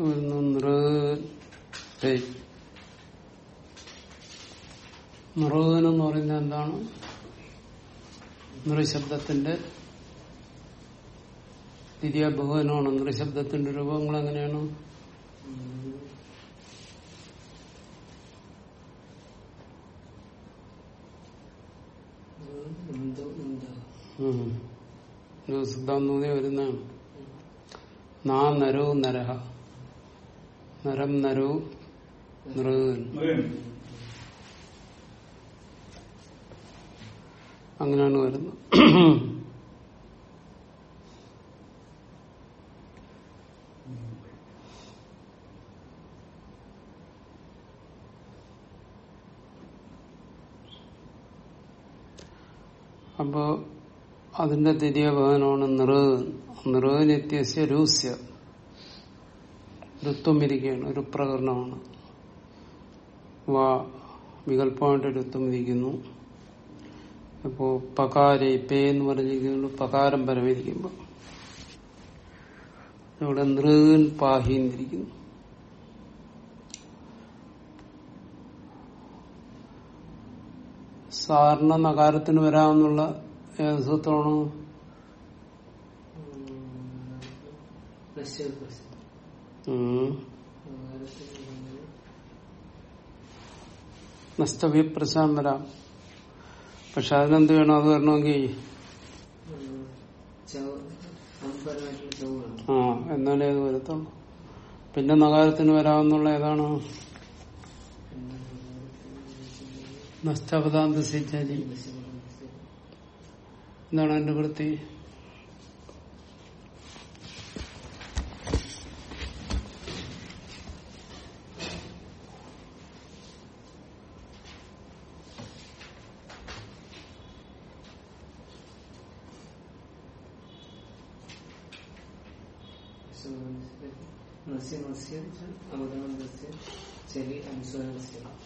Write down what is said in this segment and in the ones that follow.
വരുന്നു നൃ നൃഗൻ എന്ന് പറയുന്നത് എന്താണ് നൃശബ്ദത്തിന്റെ ദ്വിതീയ ബഹുവനമാണ് നൃശബ്ദത്തിന്റെ രൂപങ്ങൾ എങ്ങനെയാണ്? സിദ്ധാന്തൂതി വരുന്നതാണ്. നാ നരോ നരഹ. നരം നരോ നൃഗൻ അങ്ങനെയാണ് വരുന്നത്. അപ്പോ അതിന്റെ ദ്വിതീയ ഭവനമാണ് നൃഗൻ നൃഗനിത്യസ്യ രൂസ്യ. ഋത്വം ഇരിക്കുകയാണ് ഒരു പ്രകരണമാണ് വാ വികല്പമായിട്ട് ഋത്വം ഇരിക്കുന്നു അപ്പോ പകാരെ പേ എന്ന് പറഞ്ഞിരിക്കുന്നു. പകാരം പരമിരിക്കുമ്പോ. ഇവിടെ നൃൻ പാഹിന്നിരിക്കുന്നു സാറിന നകാരത്തിന് വരാമെന്നുള്ള ഏത് സൂത്രമാണ് നഷ്ടവിപ്രശാൻ വരാം പക്ഷെ അതിനെന്ത് വേണം അത് വരണമെങ്കിൽ ആ എന്നാലേ അത് വരത്തുള്ളൂ. പിന്നെ നഗാരത്തിന് വരാമെന്നുള്ള ഏതാണ്? നഷ്ടപദാന്ത സിച്ചാലി എന്താണ് എന്റെ വൃത്തി?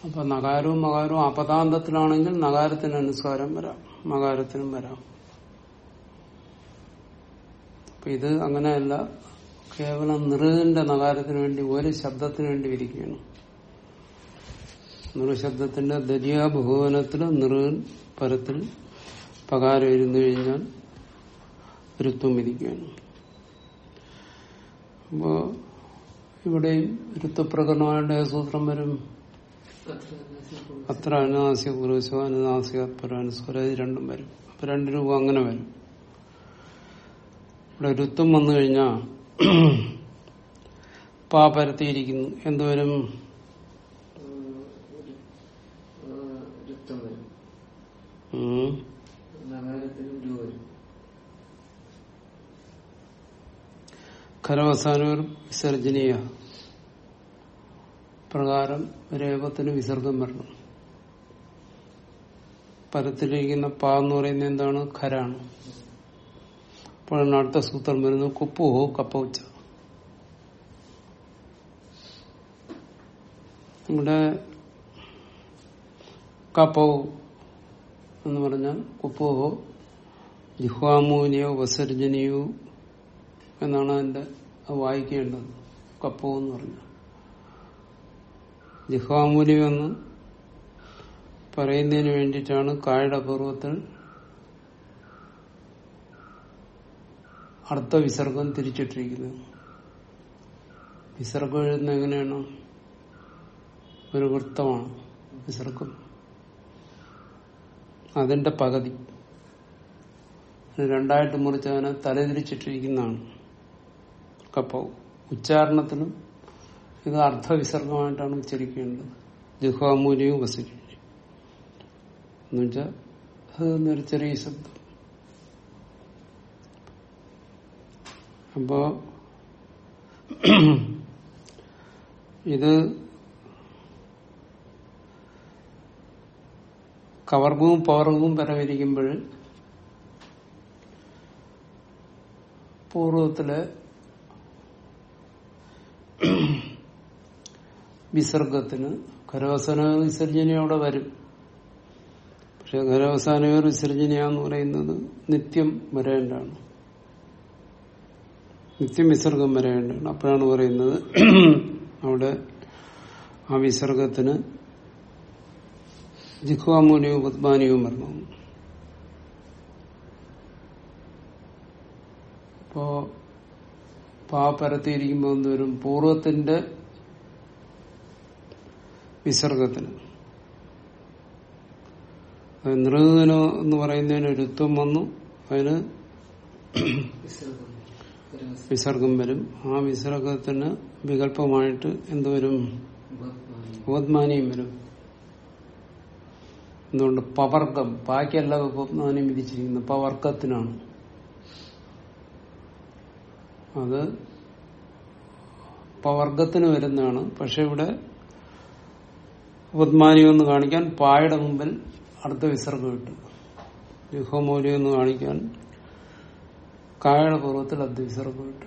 അപ്പൊ നഗാരവും മകാരവും അപദാന്തത്തിലാണെങ്കിൽ നഗാരത്തിന് അനുസ്കാരം വരാം. മകാരത്തിനും വരാം. അപ്പൊ ഇത് അങ്ങനെയല്ല. കേവലം നിറുകിന്റെ നഗാരത്തിന് വേണ്ടി ഒരു ശബ്ദത്തിന് വേണ്ടി വിരിക്കുകയാണ്. നിറുശബ്ദത്തിന്റെ ദരിയാ ബഹുവനത്തിൽ നിറുവിൻ പരത്തിൽ പകാരം ഇരുന്നു കഴിഞ്ഞാൽ ഋത്വം വിരിക്കുകയാണ്. അപ്പോ ഇവിടെയും ഋത്വപ്രകടനമായിട്ട് സൂത്രം വരും. അത്ര അനുനാസിക പുരുഷോ അനുനാസിക പരാനുസ്വര ഇത് രണ്ടും വരും. അപ്പൊ രണ്ട് രൂപ അങ്ങനെ വരും. ഇവിടെ രുത്വം വന്നു കഴിഞ്ഞാ പാ പരത്തിയിരിക്കുന്നു. എന്തുവരും ഖരവസാനൂർ വിസർജനീയ. പ്രകാരം രേപത്തിന് വിസർഗം വരണം. പരത്തിലിരിക്കുന്ന പാ എന്ന് പറയുന്നത് എന്താണ്? ഖരാണ്. അപ്പോഴാണ് അടുത്ത സൂത്രം വരുന്നത് കുപ്പുഹോ കപ്പൗച്ച ഇവിടെ കപ്പൗ എന്ന് പറഞ്ഞാൽ കുപ്പുഹോ ജിഹ്വാമൂനിയോ വസർജനിയോ എന്നാണ് അതിന്റെ അത് വായിക്കേണ്ടത്. കപ്പോ എന്ന് പറഞ്ഞു ജിഹ്വാമൂല്യം എന്ന് പറയുന്നതിന് വേണ്ടിയിട്ടാണ് കായുടെ പൂർവത്തിൽ അർത്ഥവിസർഗം തിരിച്ചിട്ടിരിക്കുന്നത്. വിസർഗം എഴുതുന്ന എങ്ങനെയാണ്? ഒരു വൃത്തമാണ് വിസർഗം. അതിന്റെ പകുതി. രണ്ടായിട്ട് മുറിച്ച് അതിനെ തലതിരിച്ചിട്ടിരിക്കുന്നതാണ്. കപ്പ ഉച്ചാരണത്തിനും ഇത് അർത്ഥവിസർഗമായിട്ടാണ് ഉച്ചരിക്കേണ്ടത്. ജുഹാമൂല്യവും ഉപസരിച്ചു. എന്നുവെച്ചാൽ അത് ചെറിയ ശബ്ദം. അപ്പോ ഇത് കവർഗവും പവർഗവും പരവരിക്കുമ്പോൾ പൂർവത്തിലെ വിസർഗത്തിന്. ഖരവസാന വിസർജന അവിടെ വരും. പക്ഷെ ഖരവസാനവർ വിസർജനയാന്ന് പറയുന്നത് നിത്യം വരേണ്ടാണ് നിത്യം വിസർഗം വരേണ്ടാണ് അപ്പോഴാണ് പറയുന്നത് അവിടെ ആ വിസർഗത്തിന് ജിഹ്വാമൂല്യവും ഉദ്മാനിയവും വരണം. ഇപ്പോ പാ പരത്തിയിരിക്കുമ്പോൾ എന്തോരും പൂർവത്തിന്റെ വിസർഗത്തിന് നൃഗനോ എന്ന് പറയുന്നതിന് ഒരുത്വം വന്നു. അതിന് വിസർഗം വരും. ആ വിസർഗത്തിന് വികല്പമായിട്ട് എന്തുവരും ഉപത്മാനി ഉപത്മാനിയും വരും. എന്തുകൊണ്ട്? പവർഗം. ബാക്കിയല്ല ഉപത്മാനം വിധിച്ചിരിക്കുന്നത് പവർഗത്തിനാണ്. അത് പവർഗത്തിന് വരുന്നതാണ്. പക്ഷെ ഇവിടെ ഉപത്മാനിയം എന്ന് കാണിക്കാൻ പായുടെ മുമ്പിൽ അർദ്ധ വിസർഗം ഇട്ടു. യുഹമൂല്യം എന്ന് കാണിക്കാൻ കായയുടെ പൂർവത്തിൽ അർദ്ധ വിസർഗം ഇട്ടു.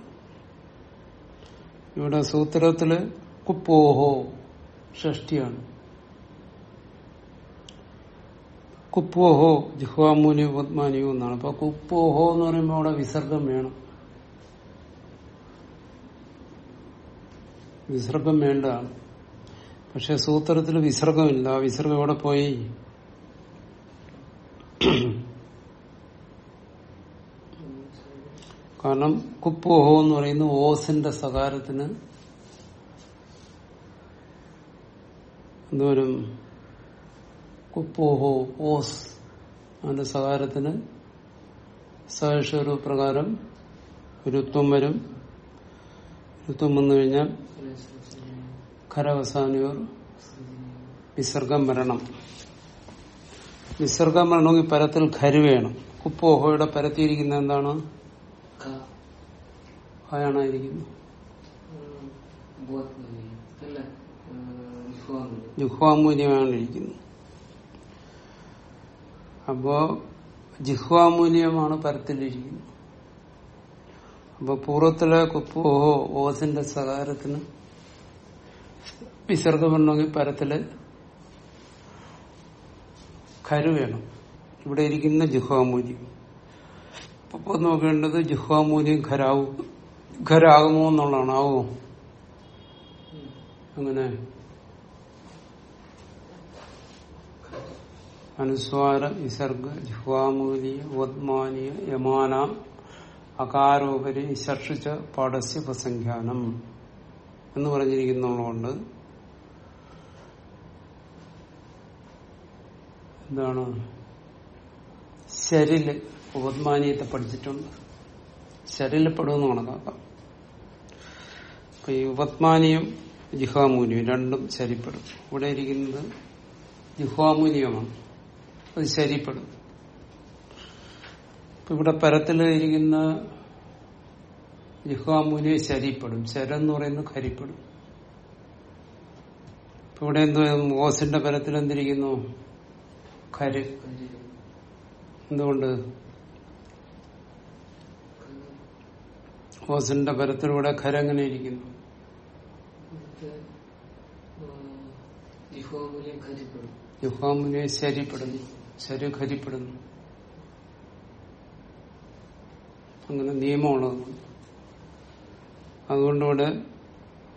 ഇവിടെ സൂത്രത്തിൽ കുപ്പോഹോ ഷഷ്ടിയാണ് കുപ്പോഹോ ജിഹ്വാമൂലി പത്മാനിയോ എന്നാണ് അപ്പൊ കുപ്പോഹോ എന്ന് പറയുമ്പോൾ അവിടെ വിസർഗം വേണം. വിസർഗം വേണ്ടതാണ്. പക്ഷെ സൂത്രത്തിൽ വിസർഗമില്ല. ആ വിസർഗം എവിടെ പോയി? കാരണം കുപ്പോഹോ എന്ന് പറയുന്ന ഓസിന്റെ സകാരത്തിന് എന്തോരും? കുപ്പോഹോ ഓസ് അതിന്റെ സകാരത്തിന് സഹസ്വരൂ പ്രകാരം രുത്വം വരും. രുത്വം വന്നു കഴിഞ്ഞാൽ ഖരവസാനിയോർ വിസർഗം വരണം വിസർഗം വരണമെങ്കിൽ പരത്തിൽ ഖരു വേണം. കുപ്പോഹോയുടെ പരത്തിയിരിക്കുന്ന എന്താണ്? ഹയാണായിരിക്കുന്നു ആയാണായിരിക്കുന്നു ഉപത്മാനി അല്ല വിശ്വാമി ജിഹ്വാമൂല്യമാണ് ഇരിക്കുന്നത് അപ്പോ ജിഹ്വാമൂല്യമാണ് പരത്തിലിരിക്കുന്നത്. അപ്പൊ പൂർവത്തിലെ കുപ്പോഹോ ഓസിന്റെ സകാരത്തിന് വിസർഗം പരത്തിൽ കരു വേണം. ഇവിടെ ഇരിക്കുന്ന ജുഹാമൂല്യം അപ്പൊ നോക്കേണ്ടത് ജുഹാമൂല്യം ഖരാവും ഖരാകുമോ എന്നുള്ളതാണ്. ആവോ? അങ്ങനെ. അനുസ്വാര വിസർഗ ജിഹ്വാമൂലിയ വദ്മാനിയ യമാന അകാരോപരി ശർഷിച്ച പാടസ്യ പ്രസംഖ്യാനം എന്ന് പറഞ്ഞിരിക്കുന്നതുകൊണ്ട് എന്താണ്? ശരിൽ ഉപദ്മാനീയത്തെ പഠിച്ചിട്ടുണ്ട്. ശരിൽ പെടുമെന്ന് കണക്കാക്കാം ഈ ഉപത്മാനിയും ജിഹാമൂനിയും രണ്ടും ശരിപ്പെടും ഇവിടെ ഇരിക്കുന്നത് ജിഹാമൂനിയമാണ്. അത് ശരിപ്പെടും ഇപ്പൊ ഇവിടെ പരത്തിൽ ഇരിക്കുന്ന ജിഹാമൂനിയെ ശരിപ്പെടും ശരെന്ന് പറയുന്നത് ഖരിപ്പെടും ഇപ്പൊ ഇവിടെ എന്തോ ഓസിന്റെ പരത്തിൽ എന്തിരിക്കുന്നു ഖര് എന്തുകൊണ്ട്? ഓസിന്റെ പരത്തിലൂടെ ഖരെങ്ങനെ ഇരിക്കുന്നു. ജിഹോമൂല്യം ഖരിപ്പെടും യുഹാമുനെ ശരിപ്പെടുന്നു. ശരി ഖരിപ്പെടുന്നു അങ്ങനെ നിയമമാണ് അതുകൊണ്ടിവിടെ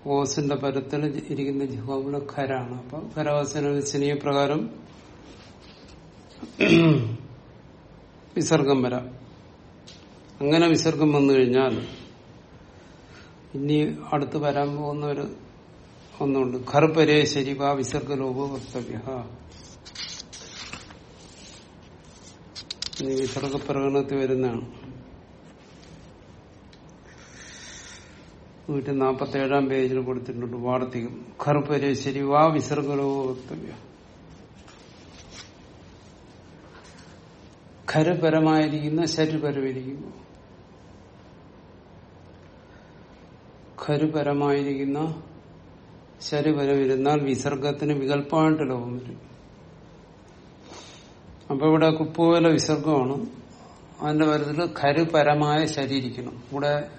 ഓസിന്റെ പരത്തിൽ ഇരിക്കുന്ന ജിഹാമുന ഖരാണ് അപ്പൊ ഖരവാസന വിസനീയ പ്രകാരം വിസർഗം വരാം. അങ്ങനെ വിസർഗം വന്നു കഴിഞ്ഞാൽ ഇനി അടുത്ത് വരാൻ പോകുന്ന ഒരു ഒന്നുണ്ട്. ഖർപരേ ശരിവ വിസർഗലോപ വക്തവ്യ ഇനി വിസർഗ പ്രകടനത്തിൽ വരുന്നതാണ്. നൂറ്റി നാൽപ്പത്തി ഏഴാം പേജിൽ കൊടുത്തിട്ടുണ്ട് വാർത്തകം ഖർപരേ ശരിവ വിസർഗലോപ വക്തവ്യ ഖരപരമായിരിക്കുന്ന ശരിപരമിരിക്കുന്നു ഖരുപരമായിരിക്കുന്ന ശരിപരമിരുന്നാൽ വിസർഗത്തിന് വികല്പമായിട്ട് ലോകം വരും. അപ്പൊ ഇവിടെ കുപ്പുപോലെ വിസർഗമാണ്. അതിന്റെ പരത്തിൽ ഖരുപരമായ ശരീരിക്കണം ഇവിടെ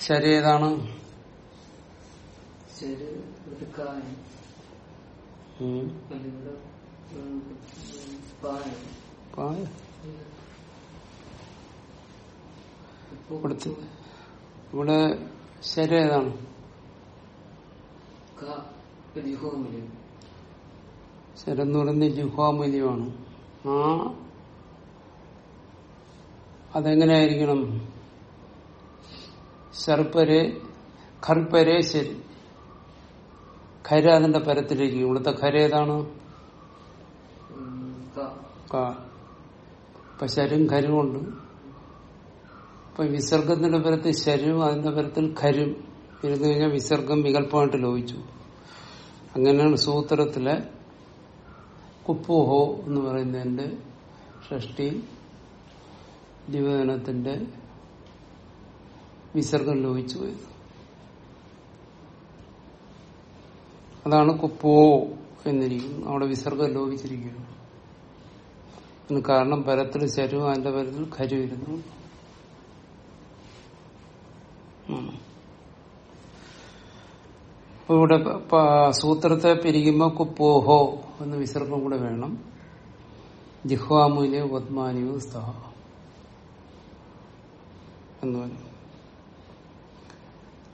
ശരി ഏതാണ്? ശരി കൊടുത്ത്. ഇവിടെ ശരി ഏതാണ്? ശരെന്ന് പറയുന്നത് ജുഹാമൂല്യമാണ് ആ. അതെങ്ങനെയായിരിക്കണം? ശർപ്പരെ ഖർപ്പരെ ശരി. ഖര അതിന്റെ പരത്തിലിരിക്കും ഇവിടുത്തെ ഖര ഏതാണ്? ഇപ്പൊ ശരും കരുവുണ്ട്. ഇപ്പൊ വിസർഗത്തിന്റെ പരത്തിൽ ശരും അതിന്റെ പരത്തിൽ ഖരും ഇരുന്നു കഴിഞ്ഞാൽ വിസർഗം വികല്പമായിട്ട് ലോപിച്ചു. അങ്ങനെയാണ് സൂത്രത്തിലെ കുപ്പുഹോ എന്ന് പറയുന്നതിന്റെ ഷഷ്ടി ദിവനത്തിന്റെ വിസർഗം ലോപിച്ചു പോയത്. അതാണ് കുപ്പോ എന്നിരിക്കുന്നു. അവിടെ വിസർഗം ലോപിച്ചിരിക്കുകയാണ് അതിന് കാരണം പരത്തിൽ ശരവും അതിന്റെ പരത്തിൽ ഖരു ഇരുന്നു. ഇവിടെ സൂത്രത്തെ പിരിക്കുമ്പോ കുപ്പോഹോ എന്ന് വിസർഗം കൂടെ വേണം. ജിഹ്വാമുലെ പത്മാനിയോ സ്തഹ. എന്ന് പറഞ്ഞു.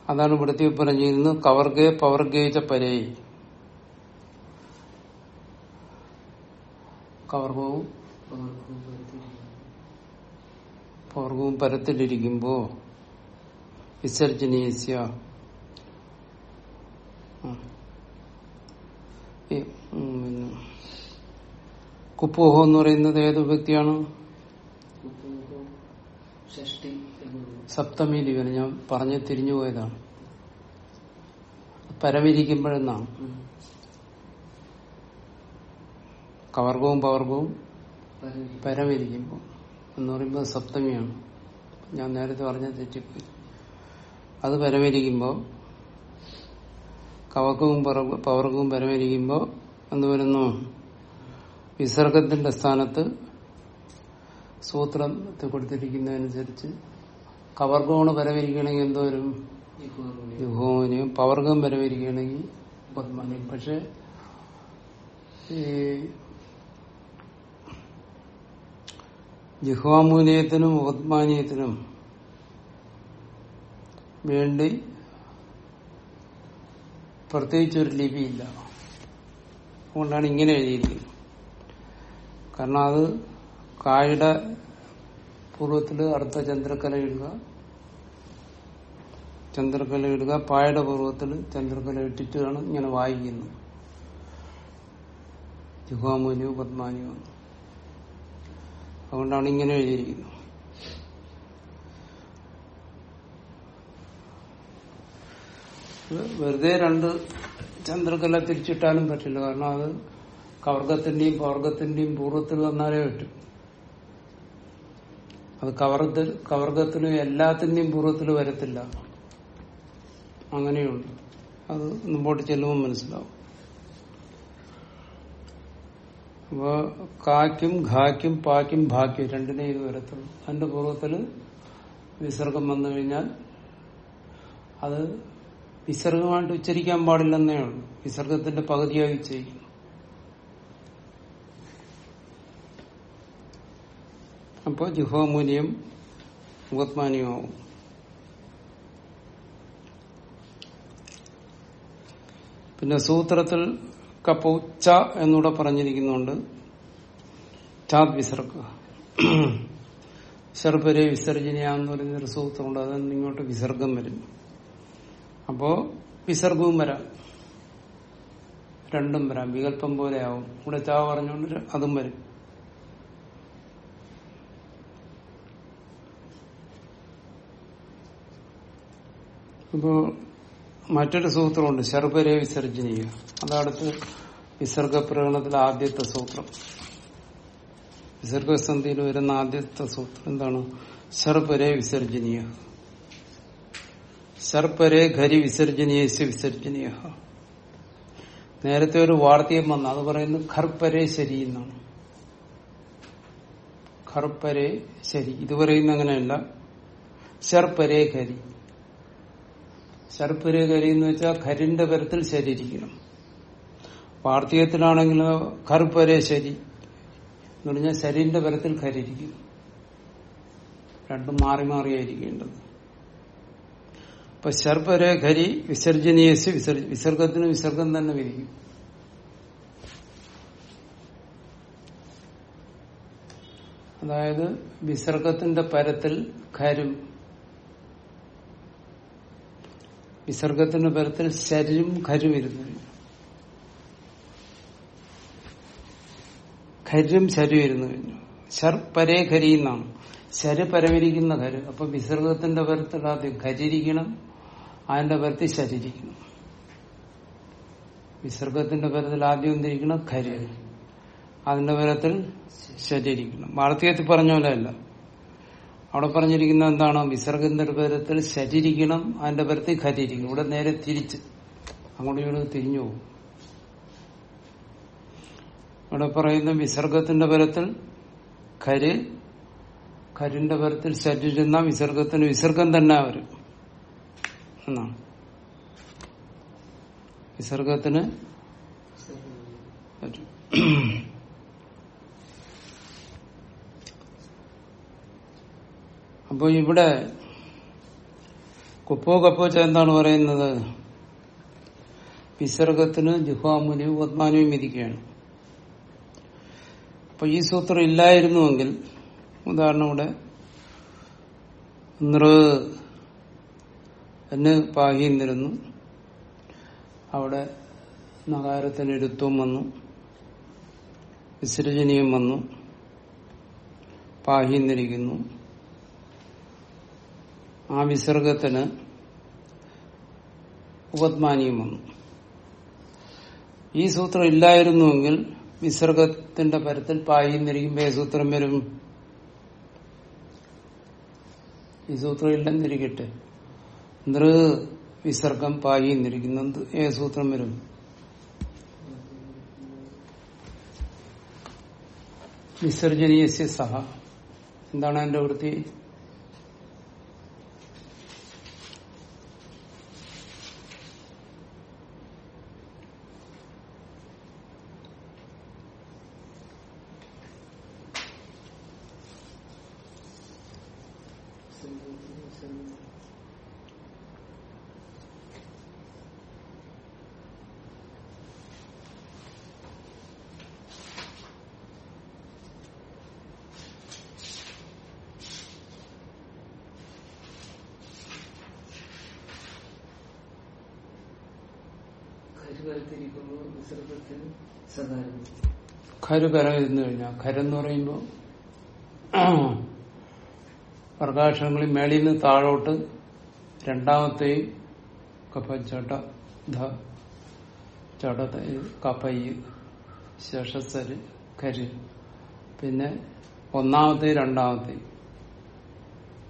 അതാണ് ഇവിടുത്തെ പറഞ്ഞിരുന്നത് കവർഗേ പവർഗേച്ച പരേ കവർഗവും പവർഗവും പരത്തിലിരിക്കുമ്പോ പിന്നെ. കുപ്പോഹോ എന്ന് പറയുന്നത് ഏത് വ്യക്തിയാണ്? സപ്തമിയിൽ ലിവന് ഞാൻ പറഞ്ഞ് തിരിഞ്ഞു പോയതാണ്. പരമിരിക്കുമ്പോഴെന്നാണ്. കവർഗവും പവർഗവും പരമിരിക്കുമ്പോൾ എന്ന് പറയുമ്പോൾ സപ്തമിയാണ്. ഞാൻ നേരത്തെ പറഞ്ഞ തെറ്റിപ്പോയി അത് പരമിരിക്കുമ്പോൾ കവക്കവും പവർക്കവും പവർഗവും പരമിരിക്കുമ്പോൾ എന്ത് വരുന്നു? വിസർഗത്തിന്റെ സ്ഥാനത്ത് സൂത്രത്തിൽ കൊടുത്തിരിക്കുന്നതനുസരിച്ച് കവർഗമാണ് പരമിരിക്കണമെങ്കിൽ എന്തോ വരും? ജിഹോമിൽ യുഹോനിയും പവർഗം പരമിരിക്കുകയാണെങ്കിൽ പത്മാനിയും. പക്ഷെ ഈ ജിഹ്വാമൂല്യത്തിനും ഉപത്മാനീയത്തിനും വേണ്ടി പ്രത്യേകിച്ചൊരു ലിപിയില്ല. അതുകൊണ്ടാണ് ഇങ്ങനെ എഴുതിയിരിക്കുന്നത്. കാരണം അത് കായുടെ പൂർവത്തിൽ അർദ്ധ ചന്ദ്രക്കല ഇടുക ചന്ദ്രക്കല ഇടുക പായുടെ പൂർവത്തിൽ ചന്ദ്രക്കല ഇട്ടിട്ടാണ് ഇങ്ങനെ വായിക്കുന്നത്. ജിഹ്വാമൂല്യവും പത്മാനിയും അതുകൊണ്ടാണ് ഇങ്ങനെ എഴുതിയിരിക്കുന്നത്. വെറുതെ രണ്ട് ചന്ദ്രകല തിരിച്ചിട്ടാലും പറ്റില്ല. കാരണം അത് കവർഗത്തിന്റെയും പവർഗത്തിന്റെയും പൂർവത്തിൽ വന്നാലേ പറ്റും. അത് കവർത്തിൽ കവർഗത്തിനും എല്ലാത്തിന്റെയും പൂർവത്തിൽ വരത്തില്ല. അങ്ങനെയുണ്ട്. അത് മുമ്പോട്ട് ചെല്ലുമ്പോൾ മനസ്സിലാവും. അപ്പോ കാക്കും ഘാക്കും പാക്കും ഭാക്കും രണ്ടിനെ ഇത് വരത്തുള്ളൂ. അതിന്റെ പൂർവത്തിൽ വിസർഗം വന്നു കഴിഞ്ഞാൽ അത് വിസർഗമായിട്ട് ഉച്ചരിക്കാൻ പാടില്ലെന്നേ ഉള്ളൂ. വിസർഗത്തിന്റെ പകുതിയായി ഉച്ചരിക്കും. അപ്പോൾ ജിഹോമൂല്യം മുഖത്മാനിയുമാവും. പിന്നെ സൂത്രത്തിൽ കപ്പോ ച എന്നൂടെ പറഞ്ഞിരിക്കുന്നുണ്ട്. ചാത് വിസർക്ക. ശർപ്പരെ വിസർജനയാന്ന് പറയുന്ന ഒരു അതിൽ നിന്ന് ഇങ്ങോട്ട് വിസർഗം വരും. അപ്പോ വിസർഗവും വരാം. രണ്ടും വരാം. വികല്പം പോലെയാവും ഇവിടെ ചാ പറഞ്ഞുകൊണ്ട് അതും വരും. അപ്പോ മറ്റൊരു സൂത്രമുണ്ട്. ശർപ്പരെ വിസർജനീയ. അതടുത്ത് വിസർഗ പ്രകടനത്തിൽ ആദ്യത്തെ സൂത്രം. വിസർഗസന്ധിയിൽ വരുന്ന ആദ്യത്തെ സൂത്രം എന്താണ്? ശർപ്പരെ വിസർജനീയ ശർപ്പരെ ഖരി വിസർജനീയസ് വിസർജനീയ നേരത്തെ ഒരു വാർത്തയും വന്നു. അത് പറയുന്നത് ഖർപ്പരെ ശരി എന്നാണ്. ഖർപ്പരെ ശരി. ഇത് പറയുന്ന അങ്ങനെയല്ല. ശർപ്പരെ ഖരി ശർപ്പരെ ഖരി എന്ന് വെച്ചാൽ ഖരിന്റെ പരത്തിൽ ശരിയിരിക്കണം. വാർത്തകത്തിലാണെങ്കിലോ കറുപ്പരെ ശരി എന്ന് പറഞ്ഞാൽ ശരീരന്റെ പരത്തിൽ കരിയിരിക്കും രണ്ടും മാറി മാറിയായിരിക്കേണ്ടത് അപ്പൊ ശർപ്പരെ ഖരി വിസർജനീയസ് വിസർജ വിസർഗത്തിന് വിസർഗം തന്നെ വിരിക്കും. അതായത് വിസർഗത്തിന്റെ പരത്തിൽ ഖരും. വിസർഗത്തിന്റെ പരത്തിൽ ശരും ഖരും ഇരുന്നു. ഖരും ശരും കഴിഞ്ഞു. ശർ പരേ ഖരി എന്നാണ്. ശര് പരമിരിക്കുന്ന ഖര്. അപ്പൊ വിസർഗത്തിന്റെ പരത്തിൽ ആദ്യം ഖരിയിരിക്കണം അതിന്റെ പരത്തിൽ ശരിയിരിക്കണം വിസർഗത്തിന്റെ പരത്തിൽ ആദ്യം എന്തിരിക്കണം? ഖര്. അതിന്റെ പരത്തിൽ ശരിയിരിക്കണം വാർത്തകത്തിൽ പറഞ്ഞ പോലെ അല്ല. അവിടെ പറഞ്ഞിരിക്കുന്ന എന്താണ്? വിസർഗത്തിന്റെ പരത്തിൽ ശരിയിരിക്കണം അതിന്റെ പരത്തിൽ ഖരിയിരിക്കണം ഇവിടെ നേരെ തിരിച്ച്. അങ്ങോട്ട് ഇങ്ങോട്ട് തിരിഞ്ഞു പോകും. ഇവിടെ പറയുന്ന വിസർഗത്തിന്റെ പരത്തിൽ കര് കരിന്റെ പരത്തിൽ ചെന്ന വിസർഗത്തിന് വിസർഗം തന്നെ വരും എന്നാണ് വിസർഗത്തിന് വരും അപ്പൊ ഇവിടെ കുപ്പോ കപ്പോ എന്താണ് പറയുന്നത്? വിസർഗത്തിന് ജുഹാമുനിയും പത്മാനുവും വിധിക്കുകയാണ്. അപ്പൊ ഈ സൂത്രം ഇല്ലായിരുന്നുവെങ്കിൽ ഉദാഹരണം ഇവിടെ നൃ എന്ന് പാഹിന്നിരുന്നു അവിടെ നഗാരത്തിന് ഇരുത്വം വന്നു. വിസർജനീയം വന്നു. പാഹിന്നിരിക്കുന്നു ആ വിസർഗത്തിന് ഉപത്മാനിയും വന്നു. ഈ സൂത്രം ഇല്ലായിരുന്നുവെങ്കിൽ വിസർഗത്തിന്റെ പരത്തിൽ പായിന്നിരിക്കുമ്പോ ഏ സൂത്രം വരും. ഈ സൂത്രം ഇല്ലെന്നിരിക്കട്ടെ നൃ വിസർഗം പായിന്നിരിക്കുന്നത് ഏ സൂത്രം വരും. വിസർജനീയസ്യ സഹ. എന്താണ് എന്റെ വൃത്തി ഖര് വരത്തിരിക്കുമ്പോൾ വിസർഗത്തിന് സകാരം ഖര് കര ഇരുന്നു കഴിഞ്ഞാൽ ഖരെന്ന് പറയുമ്പോൾ പ്രകാശങ്ങളിൽ മേളിൽ നിന്ന് താഴോട്ട് രണ്ടാമത്തെയും കപ്പ ചട്ട ധ ചട കപ്പയ്യ് ശേഷസര് കരി. പിന്നെ ഒന്നാമത്തെ രണ്ടാമത്തെ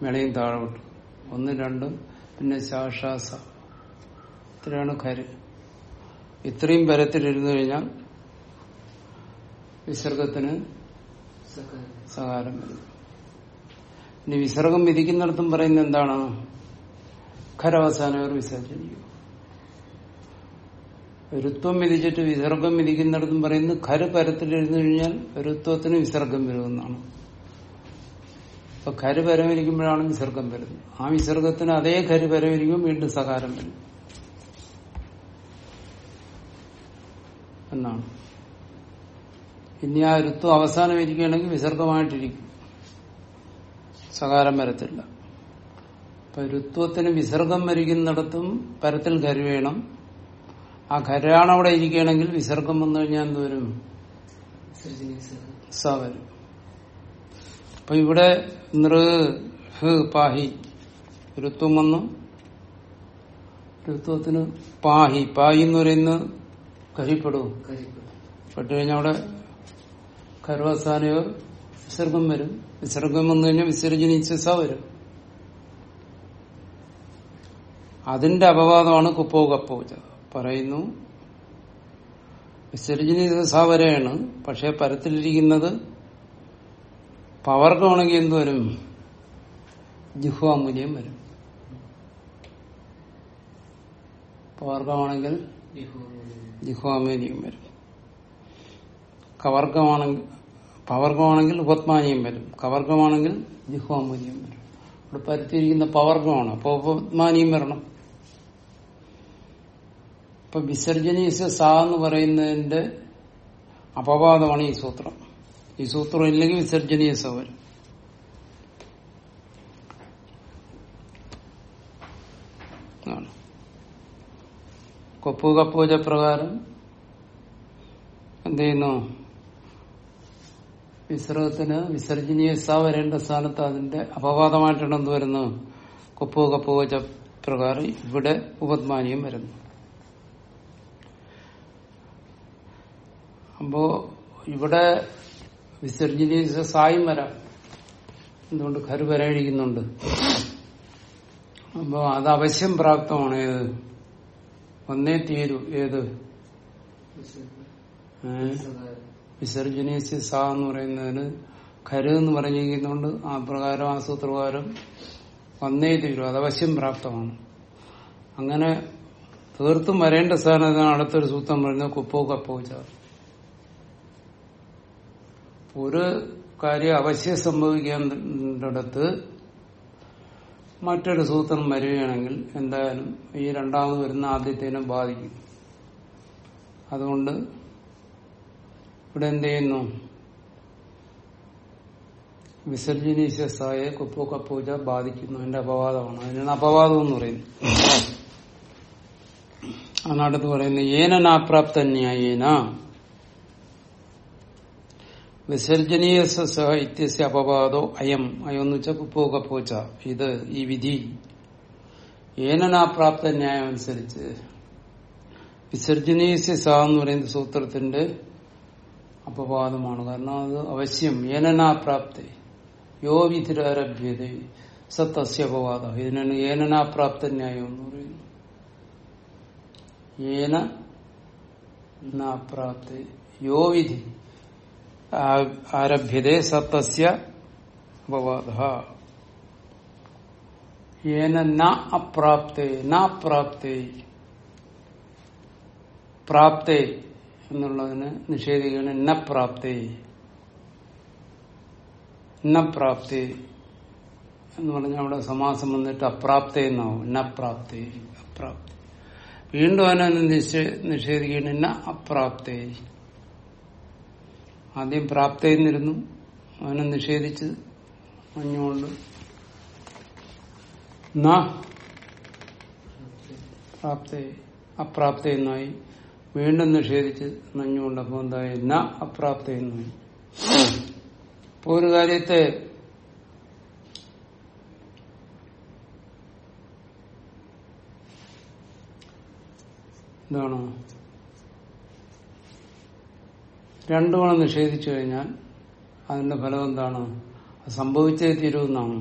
മേളയും താഴോട്ട്. ഒന്ന് രണ്ടും പിന്നെ ശാഷാസ. ഇത്രയാണ് കരി. ഇത്രയും പരത്തിലിരുന്നു കഴിഞ്ഞാൽ വിസർഗത്തിന് സകാരം വരും. ഇനി വിസർഗം വിധിക്കുന്നിടത്തും പറയുന്നത് എന്താണ്? ഖരവസാനം ഒരു വിസർജനിക്കും. ഋത്വം വിധിച്ചിട്ട് വിസർഗം വിധിക്കുന്നിടത്തും പറയുന്നത് ഖര പരത്തിലിരുന്നു കഴിഞ്ഞാൽ ഋത്വത്തിന് വിസർഗം വരുമെന്നാണ്. അപ്പൊ ഖര പരമിരിക്കുമ്പോഴാണ് വിസർഗം വരുന്നത്. ആ വിസർഗത്തിന് അതേ ഖര പരമിരിക്കും വീണ്ടും സകാരം വരും. എന്നാണ്. ഇനി ആ ഋത്വം അവസാനം ഇരിക്കുകയാണെങ്കിൽ വിസർഗമായിട്ടിരിക്കും. സകാരം വരത്തില്ല. അപ്പൊ ഋത്വത്തിന് വിസർഗം വരിക്കുന്നിടത്തും പരത്തിൽ കരുവേണം വേണം. ആ ഖരാണ് അവിടെ ഇരിക്കുകയാണെങ്കിൽ വിസർഗം വന്നു കഴിഞ്ഞാൽ എന്തോരും സ വരും. അപ്പൊ ഇവിടെ നൃ ഹ് പാഹി ഋത്വം വന്നു. ഋത്വത്തിന് പാഹി പാഹി എന്ന് പറയുന്നത് കരിപ്പെടും പെട്ടുകഴിഞ്ഞാൽ അവിടെ കരുവസാനയോ വിസർഗം വരും. വിസർഗം വന്നു കഴിഞ്ഞാൽ വിസർജനീച്ച വരും. അതിന്റെ അപവാദമാണ് കുപ്പോ കപ്പോച്ച പറയുന്നു വിസർജനീച്ച വരെയാണ്. പക്ഷെ പരത്തിലിരിക്കുന്നത് പവർക്കാണെങ്കിൽ എന്ത് വരും? ജിഹ്വാമൂല്യം വരും. പവർഗമാണെങ്കിൽ വിഭവം ജിഹ്വാമൂല്യം വരും. കവർഗമാണെങ്കിൽ പവർഗമാണെങ്കിൽ ഉപത്മാനിയും വരും. കവർഗമാണെങ്കിൽ ജിഹ്വാമൂലിയും വരും. ഇവിടെ പരുത്തിയിരിക്കുന്ന പവർഗമാണ്. അപ്പൊ ഉപത്മാനിയും വരണം. ഇപ്പൊ വിസർജനീസ് സ എന്ന് പറയുന്നതിന്റെ അപവാദമാണ് ഈ സൂത്രം. ഈ സൂത്രം ഇല്ലെങ്കിൽ വിസർജനീയസ വരും. കൊപ്പുക കൊപ്പു കപ്പൂജ പ്രകാരം എന്ത് ചെയ്യുന്നു? വിസർഗത്തിന് വിസർജനീയ സ വരേണ്ട സ്ഥാനത്ത് അതിന്റെ അപവാദമായിട്ടാണ് എന്ത് വരുന്നത് കൊപ്പോ കപ്പോ പ്രകാരം ഇവിടെ ഉപത്മാനിയും വരുന്നു. അപ്പോ ഇവിടെ വിസർജനീയ സായും വരാം. എന്തുകൊണ്ട്? കരു വരായിരിക്കുന്നുണ്ട് അപ്പോ അത് അവശ്യം പ്രാപ്തമാണ്. ഏത്? ഒന്നേ തീരൂ. ഏത്? ഏ? സകാരം വിസർജനീയ സ എന്ന് പറയുന്നതിന് കരു എന്ന് പറഞ്ഞിരിക്കുന്നതുകൊണ്ട് ആ പ്രകാരം ആ സൂത്രപ്രകാരം വന്നേ തീരൂ അത് അവശ്യം പ്രാപ്തമാണ്. അങ്ങനെ തീർത്തും വരേണ്ട സ്ഥാനത്താണ് അടുത്തൊരു സൂത്രം പറയുന്നത് കുപ്പോ കപ്പോ ചാർ ഒരു കാര്യം അവശ്യം സംഭവിക്കേണ്ടിടത്ത് മറ്റൊരു സൂത്രം വരികയാണെങ്കിൽ എന്തായാലും ഈ രണ്ടാമത് വരുന്ന ആദ്യത്തേനെ ബാധിക്കും. അതുകൊണ്ട് ഇവിടെ എന്ത് ചെയ്യുന്നു വിസർജനീശസായ കുപ്പോ കപ്പൂജ ബാധിക്കുന്നു. അതിന്റെ അപവാദമാണ്. അതിനാണ് അപവാദം എന്ന് പറയുന്നത്. അതിനടുത്ത് പറയുന്നത് ഏനനാപ്രാപ്ത ന്യായേന വിസർജനീയ സഹ ഇത്യസ്യ അപവാദോ അയം. അയം എന്ന് വെച്ചാൽ കുപ്പോ കപ്പോച്ച ഇത് ഈ വിധി. ഏനനാപ്രാപ്ത ന്യായം അനുസരിച്ച് വിസർജനീയ സ എന്ന് പറയുന്ന സൂത്രത്തിന്റെ അപവാദമാണ്. കാരണം അത് അവശ്യം. ഏനനാപ്രാപ്തി യോ വിധിരാരഭ്യത. സത്തസ്യ അപവാദ. ഇതിനാണ് ഏനനാപ്രാപ്ത ന്യായം എന്ന് പറയുന്നത് ഏന നാപ്രാപ്തി യോ വിധി ആരഭ്യത സത്തസ്യ അപവാദ. ഏന ന അപ്രാപ്തേ. നാപ്രാപ്തേ പ്രാപ്തേ. എന്നുള്ളതിന് നിഷേധിക്കുകയാണ്. നപ്രാപ്തി. ന പ്രാപ്തി എന്ന് പറഞ്ഞാൽ അവിടെ സമാസം വന്നിട്ട് അപ്രാപ്തി എന്നാവും. ന പ്രാപ്തി അപ്രാപ്തി. വീണ്ടും അതിനെ നിഷേ- നിഷേധിക്കുകയാണ് ന അപ്രാപ്തി. ആദ്യം പ്രാപ്തി എന്നിരുന്നു. അവനെ നിഷേധിച്ച് മഞ്ഞുകൊണ്ട്. പ്രാപ്തി. അപ്രാപ്തി എന്നായി. വീണ്ടും നിഷേധിച്ച് നഞ്ഞുകൊണ്ടപ്പോ എന്തായി? ന അപ്രാപ്ത ഇപ്പൊ ഒരു കാര്യത്തെ എന്താണ് രണ്ടു ഗുണം നിഷേധിച്ചു കഴിഞ്ഞാൽ അതിന്റെ ഫലം എന്താണ്? അത് സംഭവിച്ചേ തീരുമെന്നാണ്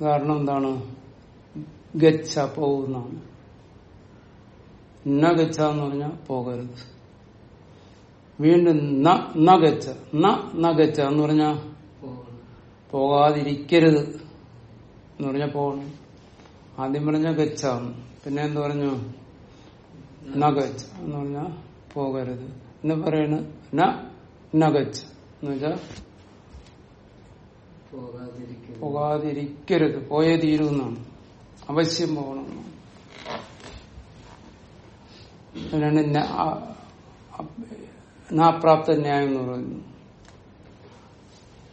കാരണം എന്താണ്? ഗച്ഛ പോകുന്നതാണ് ന ഗച്ഛ എന്ന് പറഞ്ഞാൽ പോകരുത്. വീണ്ടും ന ഗച്ഛ ന ഗച്ഛ എന്ന് പറഞ്ഞാൽ പോകണം. പോകാതിരിക്കരുത് എന്ന് പറഞ്ഞാൽ പോകണം. ആദ്യം പറഞ്ഞ ഗച്ഛ. പിന്നെ എന്ത് പറഞ്ഞു? ന ഗച്ഛ എന്ന് പറഞ്ഞാൽ പോകരുത്. എന്ന് പറയണ ന ന ഗച്ഛ എന്ന് വെച്ചാൽ പോകാതിരിക്കരുത്. പോയേ തീരുമെന്നാണ് അവശ്യം പോകണം അതിനാണ് ന്യായം എന്ന് പറയുന്നു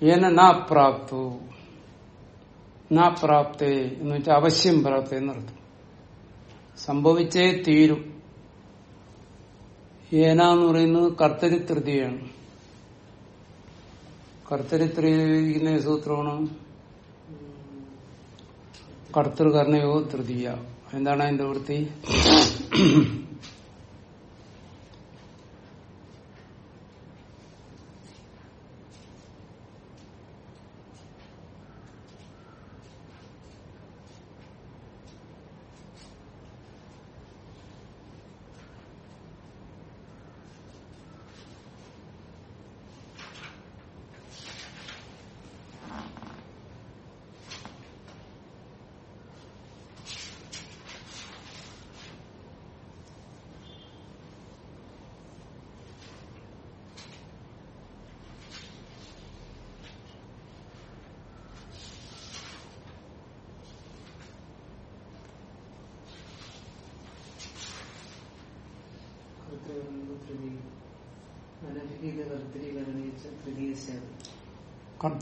ഏന നാപ്രാപ്തു? നാപ്രാപ്തേ എന്ന് വെച്ചാൽ അവശ്യം പ്രാപ്തേ എന്നർത്ഥം സംഭവിച്ചേ തീരും. ഏന എന്ന് പറയുന്നത് കർത്തരി തൃതീയാണ് സൂത്രമാണ് കർത്തൃകർണയോ തൃതീയ. എന്താണ് അതിന്റെ വൃത്തി?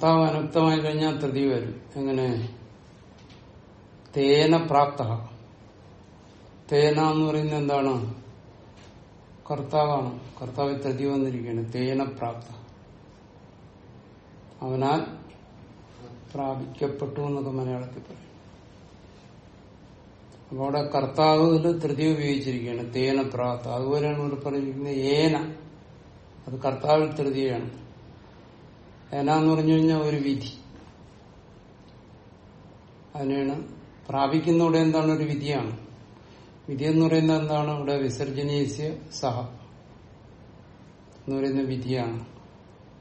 കർത്താവ് അനുക്തമായി കഴിഞ്ഞാൽ തൃതി വരും. എങ്ങനെ? തേന പ്രാപ്ത തേന എന്ന് പറയുന്നത് എന്താണ്? കർത്താവാണ്. കർത്താവ് തൃതി വന്നിരിക്കുകയാണ്. തേന പ്രാപ്ത അവനാൽ പ്രാപിക്കപ്പെട്ടു എന്നൊക്കെ മലയാളത്തിൽ പറയും. അപ്പൊ അവിടെ കർത്താവിൽ തൃതി ഉപയോഗിച്ചിരിക്കുകയാണ്. തേന പ്രാപ്ത അതുപോലെയാണ് ഇവിടെ പറഞ്ഞിരിക്കുന്നത് ഏന. അത് കർത്താവിൽ തൃതിയാണ് എന്ന് പറഞ്ഞു കഴിഞ്ഞാൽ ഒരു വിധി. അതിനാണ് പ്രാപിക്കുന്നവിടെ എന്താണ് ഒരു വിധിയാണ്. വിധി എന്ന് പറയുന്നത് എന്താണ്? ഇവിടെ വിസർജനീസ്യ സഹ എന്ന് പറയുന്ന വിധിയാണ്.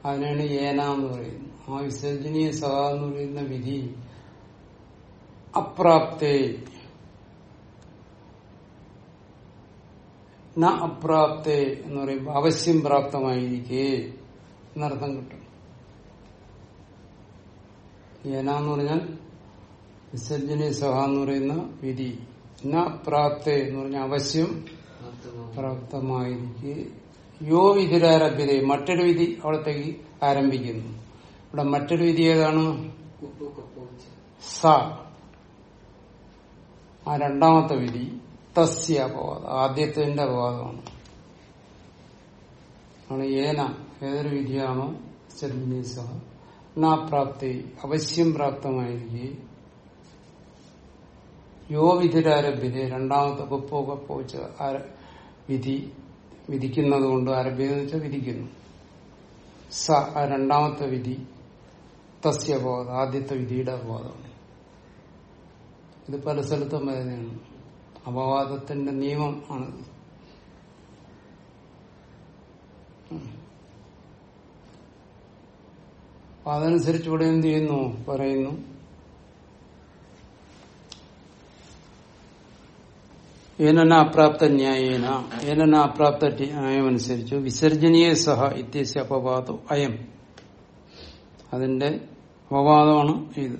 അതിനാണ് ഏന എന്ന് പറയുന്നത്. ആ വിസർജനീയ സഹ എന്ന് പറയുന്ന വിധി അപ്രാപ്തേ. ന അപ്രാപ്തേ എന്ന് പറയുമ്പോൾ അവശ്യം പ്രാപ്തമായിരിക്കേ എന്നർത്ഥം കിട്ടും. ഏന എന്ന് പറഞ്ഞാൽ വിസർജന സഹ എന്ന് പറയുന്ന വിധി. ന പ്രാപ്തേ എന്ന് പറഞ്ഞാൽ അവശ്യം പ്രാപ്തമായിരിക്കെ. യോ വിധിരാരഭ്യത മറ്റൊരു വിധി അവിടത്തേക്ക് ആരംഭിക്കുന്നു. ഇവിടെ മറ്റൊരു വിധി ഏതാണ്? സ. ആ രണ്ടാമത്തെ വിധി തസ്യ അപവാദം ആദ്യത്തിന്റെ അപവാദമാണ്. ഏന ഏതൊരു വിധിയാണോ? സഹ. നാ പ്രാപ്തി അവശ്യം പ്രാപ്തമായിരിക്കെ. യോ വിധിരാരഭ്യത രണ്ടാമത്തെ കുപ്പൊക്കെ ആര- വിധി വിധിക്കുന്നത് കൊണ്ട് ആരഭ്യത വെച്ചാൽ വിധിക്കുന്നു. സ ആ രണ്ടാമത്തെ വിധി തസ്യ അപവാദം ആദ്യത്തെ വിധിയുടെ അപവാദം. ഇത് പല സ്ഥലത്തും വരുന്നതാണ് അപവാദത്തിന്റെ നിയമം ആണിത് അപ്പൊ അതനുസരിച്ച് ഇവിടെ എന്ത് ചെയ്യുന്നു? പറയുന്നു. ഏനന അപ്രാപ്ത ന്യായേന. ഏനന അപ്രാപ്ത ന്യായമനുസരിച്ചു വിസർജനീയ സഹ ഇത്യസ്യ അപവാദം അയം. അതിന്റെ അപവാദമാണ് ഇത്.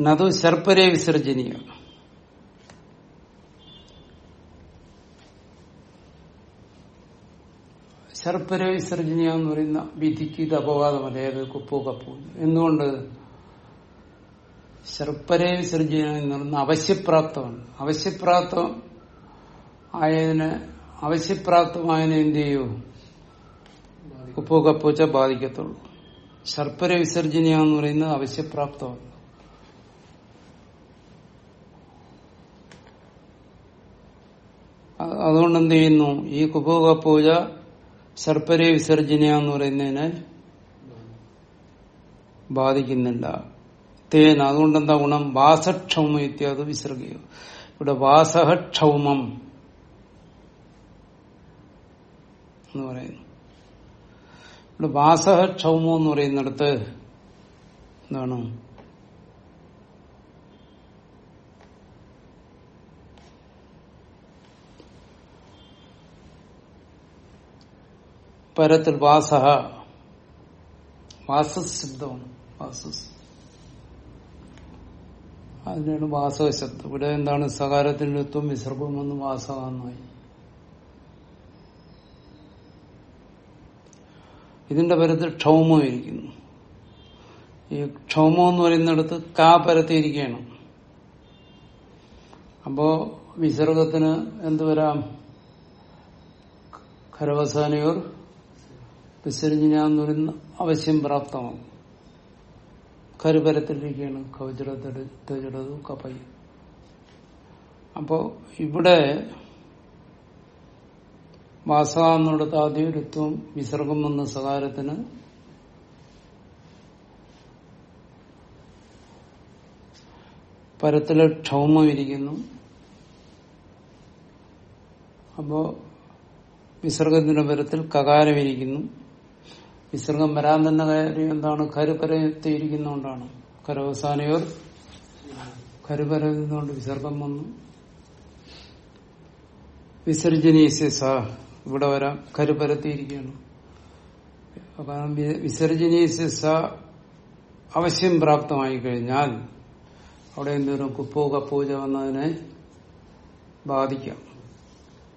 നതു ശർപ്പരെ വിസർജനീയ. ശർപ്പരെ വിസർജനീയ എന്ന് പറയുന്ന വിധിക്ക് ഇത് അപവാദമല്ല ഏത് കുപ്പു കപ്പു. എന്തുകൊണ്ട്? ശർപ്പരെ വിസർജന എന്ന് പറയുന്ന അവശ്യപ്രാപ്തമാണ്. അവശ്യപ്രാപ്തം ആയതിന് അവശ്യപ്രാപ്തമായതിനെ എന്ത് ചെയ്യൂ? ഉപ്പു വെച്ചാൽ ബാധിക്കത്തുള്ളൂ. ശർപ്പര വിസർജനീയ എന്ന് പറയുന്നത് അവശ്യപ്രാപ്തമാണ്. അതുകൊണ്ട് എന്ത് ചെയ്യുന്നു? ഈ കുപ്പൂക പൂജ ശർപ്പരെ വിസർജനീയ എന്ന് പറയുന്നതിനെ ബാധിക്കുന്നില്ല തേൻ അതുകൊണ്ട് എന്താ ഗുണം? വാസക്ഷൗമം ഇത്യാദി വിസർഗിയോ ഇവിടെ വാസഹക്ഷൗമം എന്ന് പറയുന്നു. ഇവിടെ വാസഹക്ഷൗമം എന്ന് പറയുന്നിടത്ത് എന്താണ്? പരത്തിൽ വാസഹ വാസസ് ശബ്ദമാണ്. വാസസ്. അതിനാണ് വാസക ശബ്ദം. ഇവിടെ എന്താണ് സകാരത്തിന്റെ ത്വം വിസർഗം വാസക ഇതിന്റെ പരത്ത് ക്ഷൗമം ഇരിക്കുന്നു. ഈ ക്ഷൗമം എന്ന് പറയുന്നിടത്ത് കാ പരത്തിയിരിക്കുകയാണ് അപ്പോ വിസർഗത്തിന് എന്ത് വരാം? വിസർജന എന്ന് പറയുന്ന അവശ്യം പ്രാപ്തമാണ്. കരുപരത്തിലിരിക്കുകയാണ് കവചിടത് കപ്പൈ അപ്പോ ഇവിടെ വാസ എന്നുള്ള ഋത്വം വിസർഗം വന്ന സകാരത്തിന് പരത്തിൽ ക്ഷൗമം ഇരിക്കുന്നു അപ്പോ വിസർഗത്തിന്റെ പരത്തിൽ കകാരം ഇരിക്കുന്നു വിസർഗം വരാൻ തന്നെ കാര്യം എന്താണ്? കരുപരത്തിയിരിക്കുന്നോണ്ടാണ് കരവസാനയോർ കരുപരന്നുകൊണ്ട് വിസർഗം വന്നു. വിസർജനീസ ഇവിടെ വരാം കരുപരത്തിയിരിക്കുകയാണ്. കാരണം വിസർജനീസ അവശ്യം പ്രാപ്തമായി കഴിഞ്ഞാൽ അവിടെ എന്തൊരു കുപ്പോ കപ്പൂജ വന്നതിനെ ബാധിക്കാം.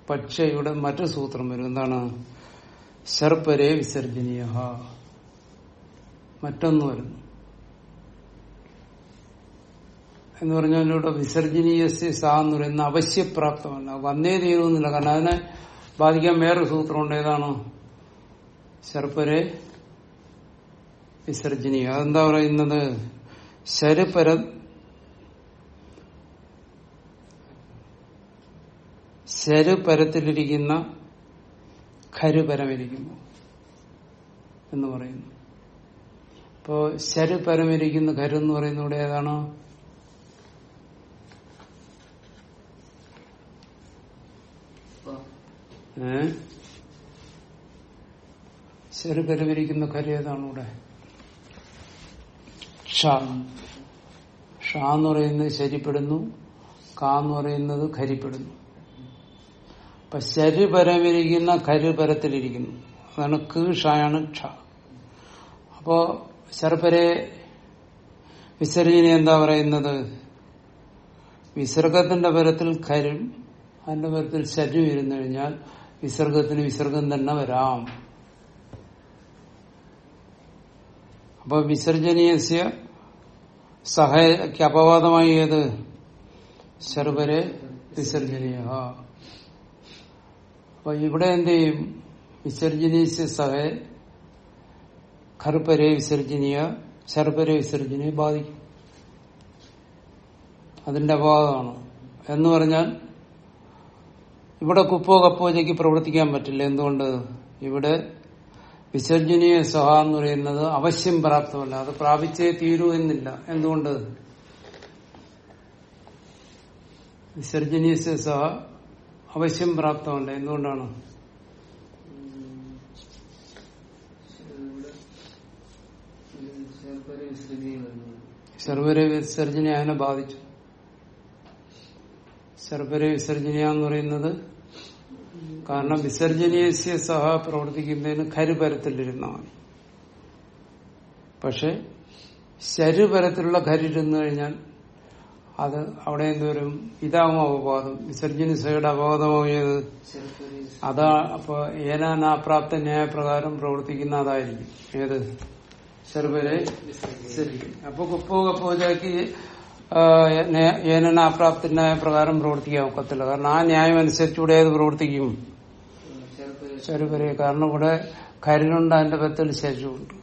പക്ഷെ ഇവിടെ മറ്റൊരു സൂത്രം വരും. എന്താണ്? ശർപ്പരെ വിസർജനീയ മറ്റൊന്ന് വരുന്നു. എന്ന് പറഞ്ഞാൽ ഇവിടെ വിസർജനീയ സാ എന്ന് പറയുന്ന അവശ്യപ്രാപ്തമല്ല. വന്നേ തീരുന്നില്ല. കാരണം അതിനെ ബാധിക്കാൻ വേറൊരു സൂത്രമുണ്ട് ഏതാണ്? ശർപ്പരെ വിസർജനീയ. അതെന്താ പറയുന്നത്? ശരപര ശരുപരത്തിലിരിക്കുന്ന ഖരുപരമിരിക്കുന്നു എന്ന് പറയുന്നു. അപ്പോ ശരുപരമിരിക്കുന്ന ഖരു എന്ന് പറയുന്ന ഇവിടെ ഏതാണ്? ഏ? ശരു ശരുപരമിരിക്കുന്ന ഖരു ഏതാണ് ഇവിടെ? ഷാ. ഷ എന്ന് പറയുന്നത് ശരിപ്പെടുന്നു കാ എന്ന് പറയുന്നത് ഖരിപ്പെടുന്നു അപ്പൊ ശരിപരമിരിക്കുന്ന കരുപരത്തിലിരിക്കുന്നു. അതാണ് കീഷായാണ് ക്ഷ. അപ്പോ ശർപ്പരെ വിസർജന എന്താ പറയുന്നത്? വിസർഗത്തിന്റെ പരത്തിൽ കരും അതിന്റെ പരത്തിൽ ശരു ഇരുന്നു കഴിഞ്ഞാൽ വിസർഗത്തിന് വിസർഗം തന്നെ വരാം. അപ്പൊ വിസർജനീയസ്യ സഹയ്ക്ക് അപവാദമായി ഏത്? ശർവരെ വിസർജനീയ അപ്പൊ ഇവിടെ എന്ത് ചെയ്യും? വിസർജനീസ് സഹേ ഖർപ്പരെ വിസർജനീയ ശർപ്പരെ വിസർജനീയ ബാധിക്കും. അതിന്റെ അപവാദമാണ്. എന്ന് പറഞ്ഞാൽ ഇവിടെ കുപ്പോ കപ്പോജയ്ക്ക് പ്രവർത്തിക്കാൻ പറ്റില്ല. എന്തുകൊണ്ട്? ഇവിടെ വിസർജനീയ സഹ എന്ന് പറയുന്നത് അവശ്യം പ്രാപ്തമല്ല. അത് പ്രാപിച്ചേ തീരൂ എന്നില്ല. എന്തുകൊണ്ട്? വിസർജനീയ സഹ അവശ്യം പ്രാപ്തമല്ല എന്തുകൊണ്ടാണ്? സർവര വിസർജന അതിനെ ബാധിച്ചു. സർവരെ വിസർജന എന്ന് പറയുന്നത് കാരണം വിസർജനീയസ്യ സഹ പ്രവർത്തിക്കുന്നതിന് കരുപരത്തിലിരുന്ന മതി. പക്ഷെ ശരുപരത്തിലുള്ള ഖരിരുന്നു കഴിഞ്ഞാൽ അത് അവിടെ എന്തോരും ഇതാവും അപവാദം? വിസർജനീയസയുടെ അപവാദമായത് അതാ അപ്പൊ ഏനാനാപ്രാപ്ത ന്യായപ്രകാരം പ്രവർത്തിക്കുന്ന അതായിരിക്കും. ഏത്? വിസർജിക്കും അപ്പൊ കുപ്പോ ഏനാ ഏനാപ്രാപ്ത ന്യായപ്രകാരം പ്രവർത്തിക്കാൻ ഒക്കത്തില്ല കാരണം ആ ന്യായം അനുസരിച്ചുകൂടെ ഏത് പ്രവർത്തിക്കും. ശരുപരെ കാരണം ഇവിടെ കരുണുണ്ട് അതിന്റെ പത്തിൽ ശേഷമുണ്ട്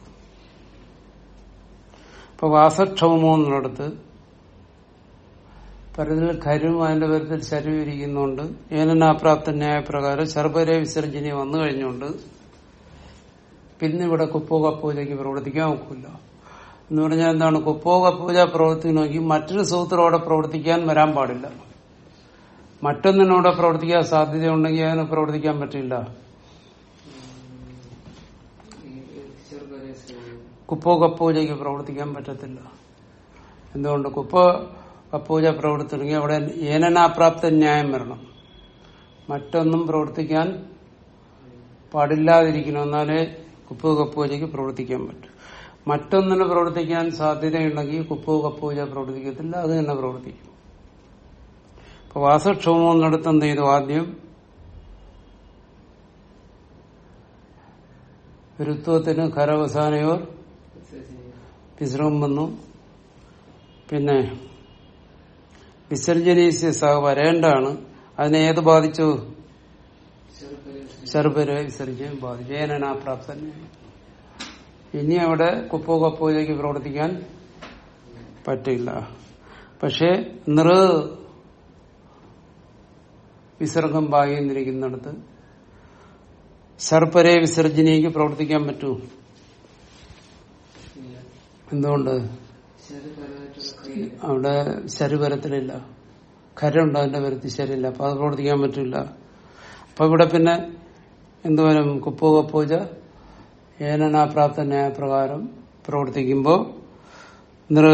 ഇപ്പൊ വാസക്ഷമമോ എന്നുള്ളിടത്ത് പരതിൽ കരും അതിന്റെ പരത്തിൽ ശരു ഇരിക്കുന്നുണ്ട്. ഏനാപ്രാപ്ത ന്യായപ്രകാരം ശർബരെ വിസർജനി വന്നു കഴിഞ്ഞുണ്ട് പിന്നെ ഇവിടെ കുപ്പോ കപ്പൂജയ്ക്ക് പ്രവർത്തിക്കാൻ ഒക്കില്ല. എന്ന് പറഞ്ഞാൽ എന്താണ്? കുപ്പോ കപ്പൂജ പ്രവർത്തിക്കണമെങ്കിൽ മറ്റൊരു സൂത്രം അവിടെ പ്രവർത്തിക്കാൻ വരാൻ പാടില്ല. മറ്റൊന്നിനോടെ പ്രവർത്തിക്കാൻ സാധ്യതയുണ്ടെങ്കിൽ അതിന് പ്രവർത്തിക്കാൻ പറ്റില്ല. കുപ്പോ കപ്പൂജയ്ക്ക് പ്രവർത്തിക്കാൻ പറ്റത്തില്ല. എന്തുകൊണ്ട്? കുപ്പോ കപ്പൂജ തുടങ്ങി അവിടെ ഏനനാപ്രാപ്ത ന്യായം വരണം. മറ്റൊന്നും പ്രവർത്തിക്കാൻ പാടില്ലാതിരിക്കണം എന്നാലേ കുപ്പു കപ്പൂജയ്ക്ക് പ്രവർത്തിക്കാൻ പറ്റും. മറ്റൊന്നിന് പ്രവർത്തിക്കാൻ സാധ്യതയുണ്ടെങ്കിൽ കുപ്പു കപ്പൂജ പ്രവർത്തിക്കത്തില്ല. അത് തന്നെ പ്രവർത്തിക്കും. അപ്പൊ വാസക്ഷോമം നടത്തുന്ന ചെയ്തു ആദ്യം ഋത്വത്തിന് ഖരവസാനയോർ വിശ്രമം വന്നു. പിന്നെ വിസർജനീസ്യ സഹ വരേണ്ടാണ്. അതിനെ ഏത് ബാധിച്ചു? ശർക്കര വിസർജ്യം ബാധിച്ചു. ഏനാപ്രാപ്തൻ ഇനി അവിടെ കുപ്പോ കപ്പോയിലേക്ക് പ്രവർത്തിക്കാൻ പറ്റില്ല. പക്ഷെ നിറ വിസർഗം ബാഹിന്നിരിക്കുന്നിടത്ത് സർപ്പരെ വിസർജനയ്ക്ക് പ്രവർത്തിക്കാൻ പറ്റൂ. എന്തുകൊണ്ട്? ശർക്കരമായിട്ടുള്ള ശരി അവിടെ ശരുപരത്തിലില്ല കരുണ്ട് അതിന്റെ വരത്തി ശരിയില്ല അപ്പൊ അത് പ്രവർത്തിക്കാൻ പറ്റില്ല. അപ്പൊ ഇവിടെ പിന്നെ എന്തുവരും കുപ്പോ കപ്പൂജ ഏനനാപ്രാപ്ത ന്യായപ്രകാരം പ്രവർത്തിക്കുമ്പോ നൃ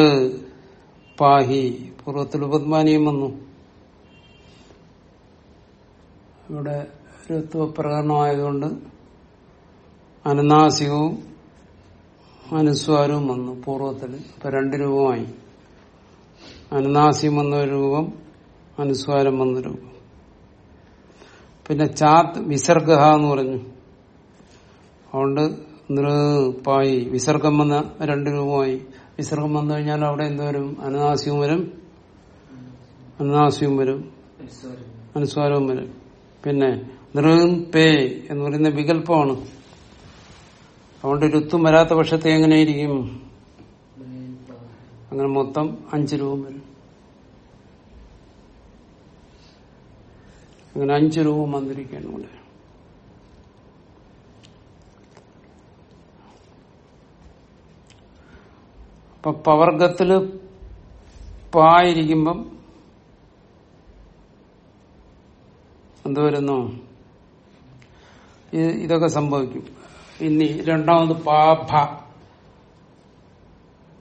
പാഹി പൂർവത്തിൽ ഉപദ്മാനിയും വന്നു. ഇവിടെ ഋത്വപ്രകരണമായതുകൊണ്ട് അനുനാസികവും അനുസ്വാരവും വന്നു പൂർവത്തിൽ. ഇപ്പൊ രണ്ട് രൂപമായി. അനുനാസ്യം വന്ന രൂപം അനുസ്വാരം വന്ന രൂപം. പിന്നെ ചാത്ത് വിസർഗ എന്ന് പറഞ്ഞു. അതുകൊണ്ട് നൃപായി വിസർഗം വന്ന രണ്ട് രൂപമായി. വിസർഗം വന്നു കഴിഞ്ഞാൽ അവിടെ എന്ത് വരും? അനുനാസ്യവും വരും. അനുനാസ്യവും വരും. അനുസ്വാരവും വരും. പിന്നെ നൃം പേ എന്ന് പറയുന്ന വികല്പമാണ്. അതുകൊണ്ട് രുത്തും വരാത്ത പക്ഷത്തെ എങ്ങനെയിരിക്കും? അങ്ങനെ മൊത്തം അഞ്ച് രൂപം വരും. അങ്ങനെ അഞ്ച് രൂപം വന്നിരിക്കുകയാണ് ഇവിടെ. അപ്പൊ പവർഗത്തിൽ പായിരിക്കുമ്പം എന്ത് വരുന്നു? ഇതൊക്കെ സംഭവിക്കും. ഇനി രണ്ടാമത് പാഭ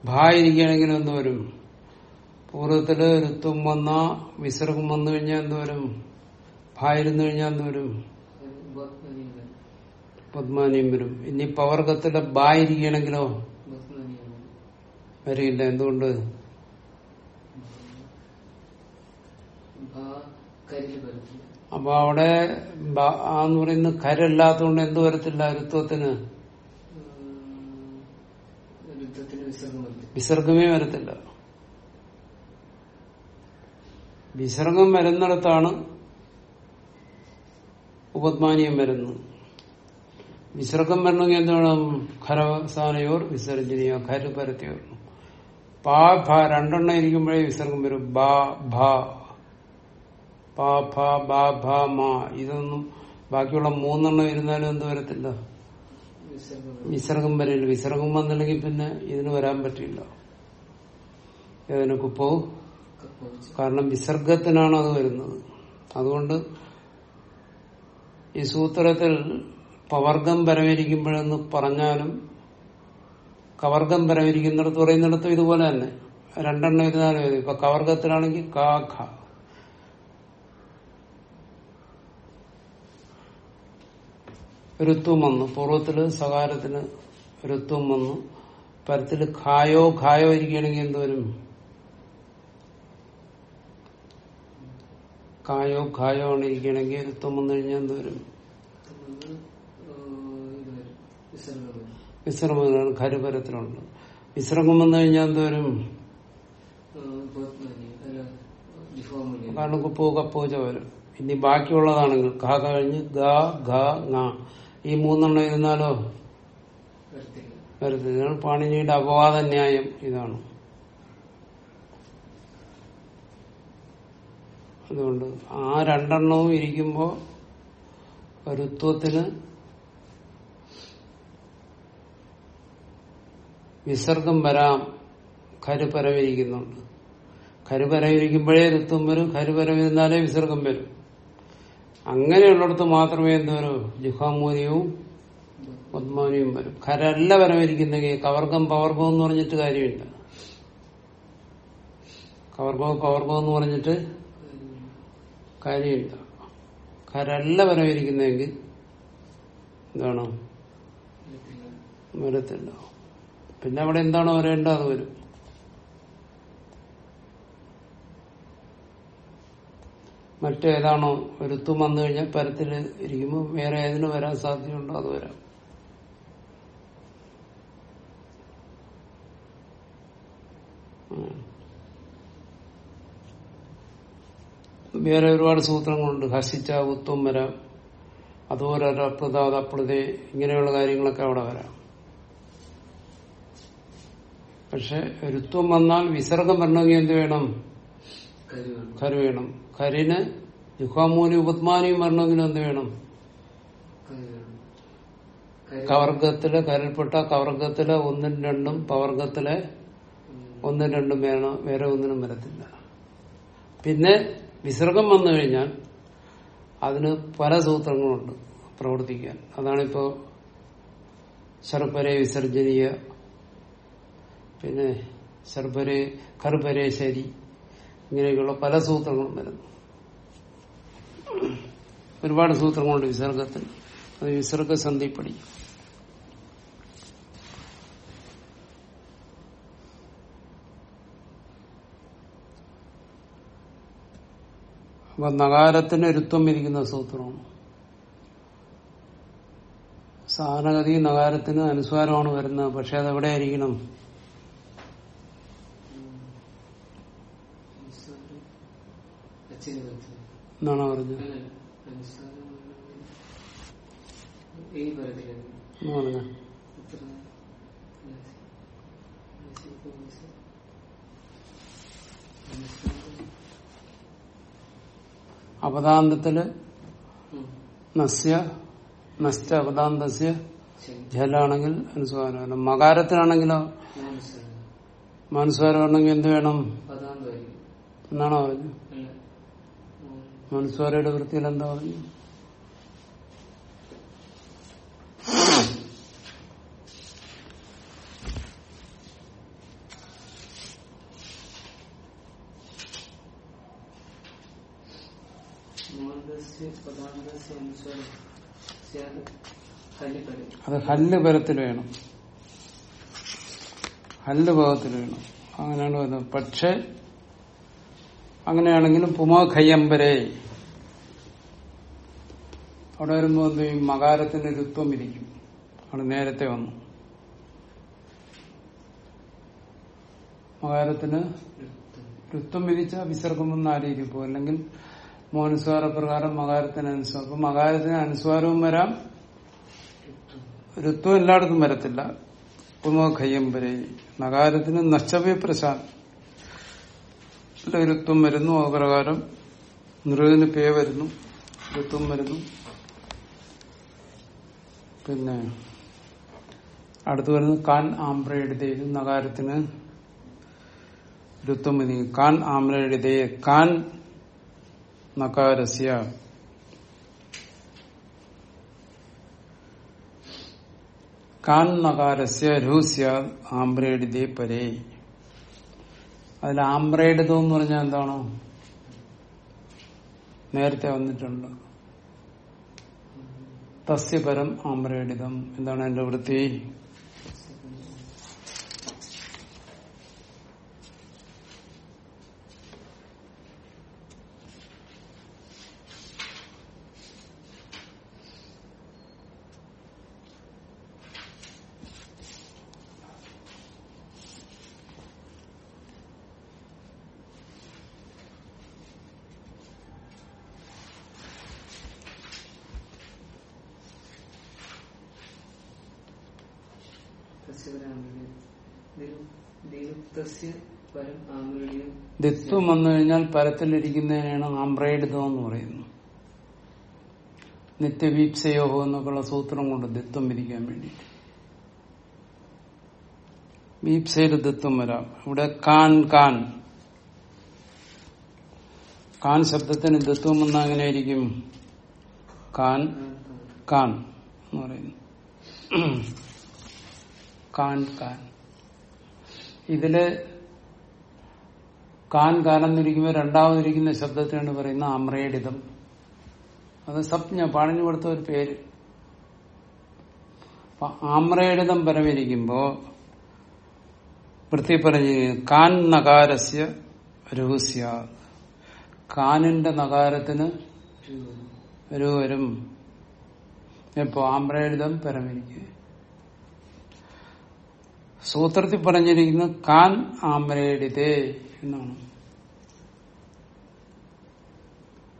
ഭായിരിക്കുകയാണെങ്കിൽ എന്ത് വരും പൂർവത്തിൽ ഋത്വം വന്ന വിസർഗം വന്നു കഴിഞ്ഞാൽ എന്ത് വരും ഭായിരുന്നു കഴിഞ്ഞാൽ എന്ത് പത്മാനിയും വരും. ഇനി പവർഗത്തിലെ ബായിരിക്കുകയാണെങ്കിലോ വരില്ല. എന്തുകൊണ്ട്? അപ്പൊ അവിടെ ആന്ന് പറയുന്ന കരല്ലാത്തതുകൊണ്ട് എന്ത് വരത്തില്ല? ഋത്വത്തിന് വിസർഗമേ വരത്തില്ല. വിസർഗം വരുന്നിടത്താണ് ഉപത്മാനിയം വരുന്നത്. വിസർഗം വരണമെങ്കിൽ എന്താണ് ഖരവസാനയോർ വിസർജനയോ ഖരു പരത്തി വരണം പാ ഭ രണ്ടെണ്ണം ഇരിക്കുമ്പോഴേ വിസർഗം വരും. ബാ ഭ. പാ ഇതൊന്നും ബാക്കിയുള്ള മൂന്നെണ്ണം ഇരുന്നാലും എന്ത് വരത്തില്ല? വിസർഗം വരും. വിസർഗം വന്നില്ലെങ്കിൽ പിന്നെ ഇതിന് വരാൻ പറ്റില്ല. ഏതിന് കുപ്പോ കാരണം വിസർഗത്തിനാണ് അത് വരുന്നത്. അതുകൊണ്ട് ഈ സൂത്രത്തിൽ പവർഗം പരമരിക്കുമ്പോഴെന്ന് പറഞ്ഞാലും കവർഗം പരമരിക്കുന്നിടത്ത് പറയുന്നിടത്തും ഇതുപോലെ തന്നെ. രണ്ടെണ്ണം ഇരുന്നാലും ഇപ്പൊ കവർഗത്തിലാണെങ്കിൽ കാ ഋത്വം വന്നു. പൂർവത്തിൽ സകാരത്തിന് ഋത്വം വന്നു. പരത്തിൽ ഖായോ ഖായോ ഇരിക്കുകയാണെങ്കിൽ എന്തോരും കായോ ഖായോ ആണ് ഇരിക്കണെങ്കിൽ ഋത്വം വന്നു കഴിഞ്ഞാൽ എന്തോരും വിശ്രമം. ഖരുപരത്തിലുണ്ട്. വിശ്രമം വന്നു കഴിഞ്ഞാൽ എന്തോരും. കാരണം കുപ്പോ കപ്പോ വരും. ഇനി ബാക്കിയുള്ളതാണെങ്കിൽ ഖ കഴിഞ്ഞ് ഗ ഘ ഈ മൂന്നെണ്ണം ഇരുന്നാലോ വരുത്തി വരത്തില്ല. പാണിനിയുടെ അപവാദ ന്യായം ഇതാണ്. അതുകൊണ്ട് ആ രണ്ടെണ്ണവും ഇരിക്കുമ്പോ ഋത്വത്തിന് വിസർഗം വരാം. കരുപരവിരിക്കുന്നുണ്ട്. കരുപരവിരിക്കുമ്പോഴേ ഋത്വം വരും. കരുപരവിരുന്നാലേ വിസർഗം വരും. അങ്ങനെയുള്ളിടത്ത് മാത്രമേ എന്ത് വരൂ ജുഹാമൂര്യവും പത്മാനിയും വരും. ഖരല്ല വരമിരിക്കുന്നെങ്കിൽ കവർഗം പവർഗം എന്ന് പറഞ്ഞിട്ട് കാര്യമില്ല. കവർഗവും പവർഗം എന്ന് പറഞ്ഞിട്ട് കാര്യമില്ല. കരല്ല വരവരിക്കുന്നെങ്കിൽ എന്താണ്. വരത്തില്ല. പിന്നെ അവിടെ എന്താണോ വരേണ്ടത്? അത് വരും. മറ്റേതാണോ ഒരുത്തും വന്നു കഴിഞ്ഞാൽ പരത്തിൽ ഇരിക്കുമ്പോൾ വേറെ ഏതിന് വരാൻ സാധ്യതയുണ്ടോ അത് വരാം. വേറെ ഒരുപാട് സൂത്രങ്ങളുണ്ട്. ഹസിച്ച ഉത്തും വരാം അതുപോലെ അപ്രതാത് അപ്രതേ ഇങ്ങനെയുള്ള കാര്യങ്ങളൊക്കെ അവിടെ വരാം. പക്ഷെ ഋത്വം വന്നാൽ വിസർഗം വരണമെങ്കിൽ എന്ത് വേണം? കരുവേണം കരു വേണം. കരിന് ജുഹാമൂലി ഉപത്മാനിയും വരണമെങ്കിൽ എന്ത് വേണം? കവർഗത്തിലെ കരൽപ്പെട്ട കവർഗത്തിലെ ഒന്നും രണ്ടും പവർഗത്തിലെ. ഒന്നും രണ്ടും വേണം? വേറെ ഒന്നിനും വരത്തില്ല. പിന്നെ വിസർഗം വന്നു കഴിഞ്ഞാൽ അതിന് പല സൂത്രങ്ങളുണ്ട് പ്രവർത്തിക്കാൻ. അതാണിപ്പോ ശർപ്പരെ വിസർജനീയ പിന്നെ ശർപ്പരെ കറുപരെ ശരി. ഇങ്ങനെയൊക്കെയുള്ള പല സൂത്രങ്ങളും വരുന്നു. ഒരുപാട് സൂത്രങ്ങളുണ്ട് വിസർഗത്തിൽ. അത് വിസർഗസന്ധി പഠിക്കും. അപ്പൊ നകാരത്തിന് ഒരുത്വം ഇരിക്കുന്ന സൂത്രമാണ്. സാധനഗതി നഗാരത്തിന് അനുസ്വാരമാണ് വരുന്നത്. പക്ഷെ അതെവിടെയായിരിക്കണം എന്നാണ് പറഞ്ഞത്? പറഞ്ഞ? അപദാന്തത്തിൽ നസ്യ നസ്റ്റ അപദാന്തസ്യ ജലാണെങ്കിൽ അനുസ്വാരം. മകാരത്തിലാണെങ്കിലോ മനസ്സിലായി മനസ്വാരമാണെങ്കിൽ എന്ത് വേണം? എന്നാണോ പറഞ്ഞു അല്ല ഉം. മനുസ്വാരയുടെ വൃത്തിയിൽ എന്താ പറഞ്ഞു? അത് ഹല്ല് പരത്തിൽ വേണം. ഹല്ല് ഭാഗത്തിൽ വേണം. അങ്ങനെയാണ് വരുന്നത് പക്ഷെ അങ്ങനെയാണെങ്കിലും പുമാ ഖയ്യമ്പരേ അവിടെ വരുമ്പോൾ എന്ത് ചെയ്യും? മകാരത്തിന്റെ രുത്വം ഇരിക്കും. അവിടെ നേരത്തെ വന്നു. മകാരത്തിന് രുത്വം വിധിച്ച വിസർഗം ഒന്നും ആരെയും പോകും അല്ലെങ്കിൽ മോനുസ്വാര പ്രകാരം മകാരത്തിന് അനുസ്വാരം അപ്പൊ മകാരത്തിന് അനുസ്വാരവും വരാം. ഋത്വം എല്ലായിടത്തും വരത്തില്ല. ഉപമഖയ്യമ്പരെ നഗാരത്തിന് നഷ്ടവ്യ പ്രശാന്ത് വരുന്നു. അപ്രകാരം നൃവിന് പേ വരുന്നു. ഋത്വം വരുന്നു. പിന്നെ അടുത്ത് വരുന്നത് കാൻ ആംബ്ര എഴുതിയത് നഗാരത്തിന് ഋത്വം കാൻ ആംബ്ര എഴുതേ കാൻ നകാരസ്യ കാൻ നകാരസ്യ രൂസ്യ ആംബ്രേഡിതേ പരേ. അതിൽ ആംബ്രേഡിതം എന്ന് പറഞ്ഞാൽ എന്താണോ? നേരത്തെ വന്നിട്ടുണ്ട്. തസ്യപരം ആമ്രേഡിതം എന്താണ് എന്റെ വൃത്തി നിരുക്തസ്യ പരം ആംഗ്ലീയം ദിത്വം വന്നു കഴിഞ്ഞാൽ പരത്തിലിരിക്കുന്നതിനാണ് ആംബ്രേഡിതം എന്ന് പറയുന്നത്. നിത്യവീപ്സയോഗം എന്നൊക്കെയുള്ള സൂത്രം കൊണ്ട് ദിത്വം ഇരിക്കാൻ വേണ്ടിയിട്ട്. വീപ്സയിൽ ദിത്വം വരാം. ഇവിടെ കാൻ കാൻ. കാൻ ശബ്ദത്തിന് ദിത്വം വന്ന എങ്ങനെയായിരിക്കും കാൻ കാൻ എന്ന് പറയുന്നു. കാൻ കാൻ. ഇതിൽ കാൻ കാലെന്നിരിക്കുമ്പോൾ രണ്ടാമതിരിക്കുന്ന ശബ്ദത്തിനാണ് പറയുന്ന ആമ്രേഡിതം അത് സപ്ഞ പാണിന് കൊടുത്ത ഒരു പേര്. ആമ്രേഡിതം പരമിരിക്കുമ്പോ വൃത്തി പറഞ്ഞ് കാൻ നകാരസ്യ രഹസ്യ. കാനിന്റെ നകാരത്തിന് ഒരു ഇപ്പോ ആമ്രേഡിതം പരമിരിക്കുക. സൂത്രത്തിൽ പറഞ്ഞിരിക്കുന്നു കാൻ ആമ്രേഡിതേ എന്നാണ്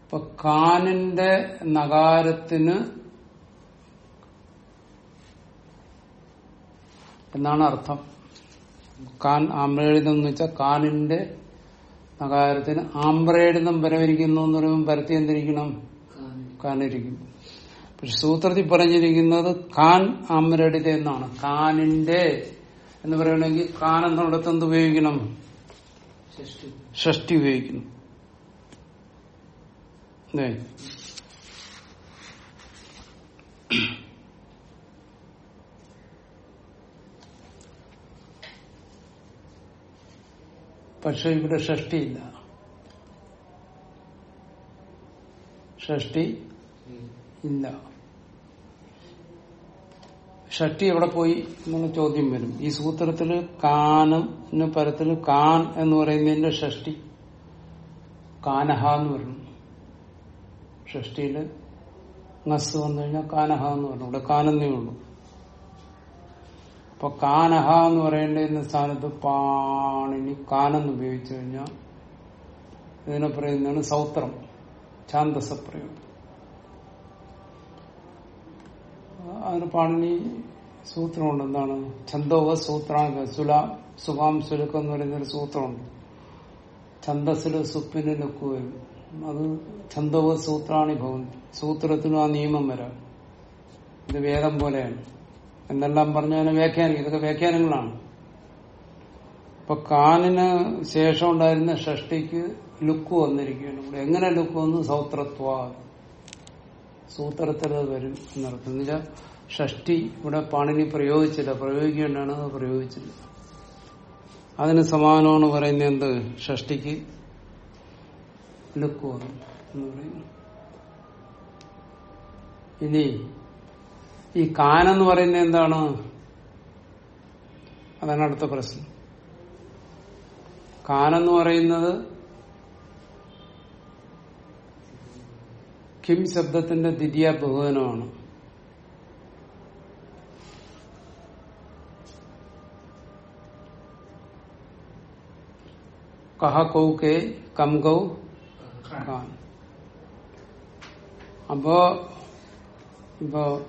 ഇപ്പൊ കാനിന്റെ നകാരത്തിന് എന്നാണ് അർത്ഥം? കാൻ ആമ്രേഡിതം എന്ന് വെച്ചാൽ കാനിന്റെ നകാരത്തിന് ആമ്രേഡിതം പരവരിക്കുന്നു എന്ന് പറയുമ്പോൾ പരത്തി എന്തിരിക്കണം? കാനിരിക്കും. പക്ഷെ സൂത്രത്തിൽ പറഞ്ഞിരിക്കുന്നത് കാൻ ആമ്രടിത എന്നാണ്. കാനിന്റെ എന്ന് പറയണമെങ്കിൽ കാൻ എന്നിടത്ത് എന്ത് ഉപയോഗിക്കണം? ഷഷ്ടി ഉപയോഗിക്കുന്നു. പക്ഷെ ഇവിടെ ഷഷ്ടിയില്ല ഷഷ്ടി ഇല്ല. ഷഷ്ടി എവിടെ പോയി എന്നുള്ള ചോദ്യം വരും. ഈ സൂത്രത്തിൽ കാനിന് പരത്തിൽ കാൻ എന്ന് പറയുന്നതിന്റെ ഷഷ്ടി. കാനഹ എന്ന് പറഞ്ഞു. ഷഷ്ടിയിൽ നസ് വന്നു കഴിഞ്ഞാൽ കാനഹ എന്ന് പറഞ്ഞു. ഇവിടെ കാനെന്നേ ഉള്ളൂ. അപ്പൊ കാനഹ എന്ന് പറയേണ്ടിരുന്ന സ്ഥാനത്ത് പാണിനി കാനെന്ന് ഉപയോഗിച്ചു കഴിഞ്ഞാൽ ഇതിനെ പറയുന്നതാണ് സൗത്രം ഛാന്തസപ്രയോഗം. അതിന് പാണിനി സൂത്രമുണ്ട്. എന്താണ്? ഛന്തോവ സൂത്രാങ്ക സുല സുഖാം സുലുക്കം എന്ന് പറയുന്നൊരു സൂത്രമുണ്ട്. ഛന്തസ്സിൽ സുപ്പിന് ലുക്കുകയും അത് ഛന്തോവ സൂത്രാണി ഭവൻ. സൂത്രത്തിനും ആ നിയമം വരാം. ഇത് വേദം പോലെയാണ്. എന്നെല്ലാം പറഞ്ഞു അതിനെ വ്യാഖ്യാനിക്കും. ഇതൊക്കെ വ്യാഖ്യാനങ്ങളാണ്. ഇപ്പൊ കാനിന് ശേഷം ഉണ്ടായിരുന്ന ഷഷ്ടിക്ക് ലുക്ക് വന്നിരിക്കുകയാണ്. ഇവിടെ എങ്ങനെ ലുക്ക് വന്നു? സൗത്രത്വ സൂത്രത്തിൽ അത് വരും എന്നർത്ഥം എന്നുവെച്ചാൽ ഷഷ്ടി ഇവിടെ പാണിനി പ്രയോഗിച്ചില്ല പ്രയോഗിക്കേണ്ടാണ് അത് പ്രയോഗിച്ചില്ല അതിന് സമാനമാണ് പറയുന്നത് എന്ത്? ഷഷ്ടിക്ക് ലുക്ക് വന്നു എന്ന് പറയുന്നു. ഇനി ഈ കാനെന്ന് പറയുന്നത് എന്താണ്? അതാണ് അടുത്ത പ്രശ്നം. കാനെന്ന് പറയുന്നത് കിം ശബ്ദത്തിന്റെ ദ്വിതീയ ബഹുവനമാണ്. കഹ കൗ കെ കം കൗ കാൻ അപ്പോ ഇപ്പൊ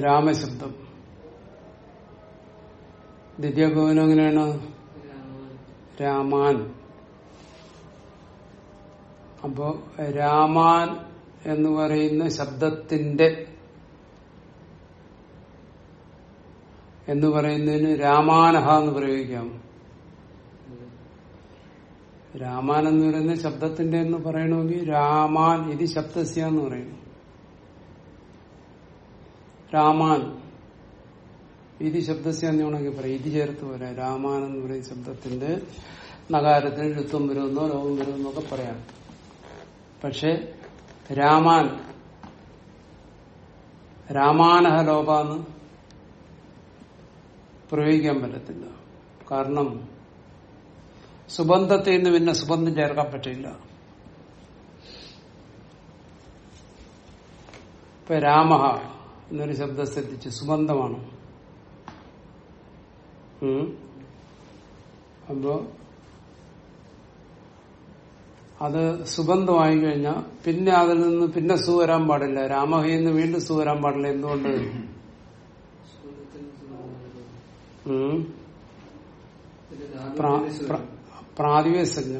രാമശബ്ദം. ദ്വിതീയ ഭവനം എങ്ങനെയാണ്? രാമാൻ. അപ്പോ രാമാൻ എന്ന് പറയുന്ന ശബ്ദത്തിന്റെ എന്ന് പറയുന്നതിന് രാമാനഹ എന്ന് പ്രയോഗിക്കാം. രാമാൻ എന്ന് പറയുന്ന ശബ്ദത്തിന്റെ എന്ന് പറയണമെങ്കിൽ രാമാൻ ഇത് ശബ്ദസ്യ എന്ന് പറയുന്നു രാമാൻ ഇത് ശബ്ദസ്യ എന്ന് വേണമെങ്കിൽ പറയാം. ഇത് ചേർത്ത് വരാം രാമാൻ എന്ന് പറയുന്ന ശബ്ദത്തിന്റെ നഗാരത്തിന് ഋത്വം വരുമെന്നോ ലോകം വരുമെന്നോ ഒക്കെ പറയാം. പക്ഷെ രാമാൻ രാമാനഹ എന്ന് പ്രയോഗിക്കാൻ പറ്റത്തില്ല. കാരണം സുബന്ധത്തിൽ നിന്ന് പിന്നെ സുബന്ധം ചേർക്കാൻ പറ്റില്ല. ഇപ്പൊ രാമഹ എന്നൊരു ശബ്ദം ശ്രദ്ധിച്ച് സുബന്ധമാണ്. അപ്പോ അത് സുഗന്ധമായി കഴിഞ്ഞാൽ പിന്നെ അതിൽ നിന്ന് പിന്നെ സു വരാൻ പാടില്ല. രാമഹയിൽ നിന്ന് വീണ്ടും സു വരാൻ പാടില്ല. എന്തുകൊണ്ട്? പ്രാതിവേസജ്ഞ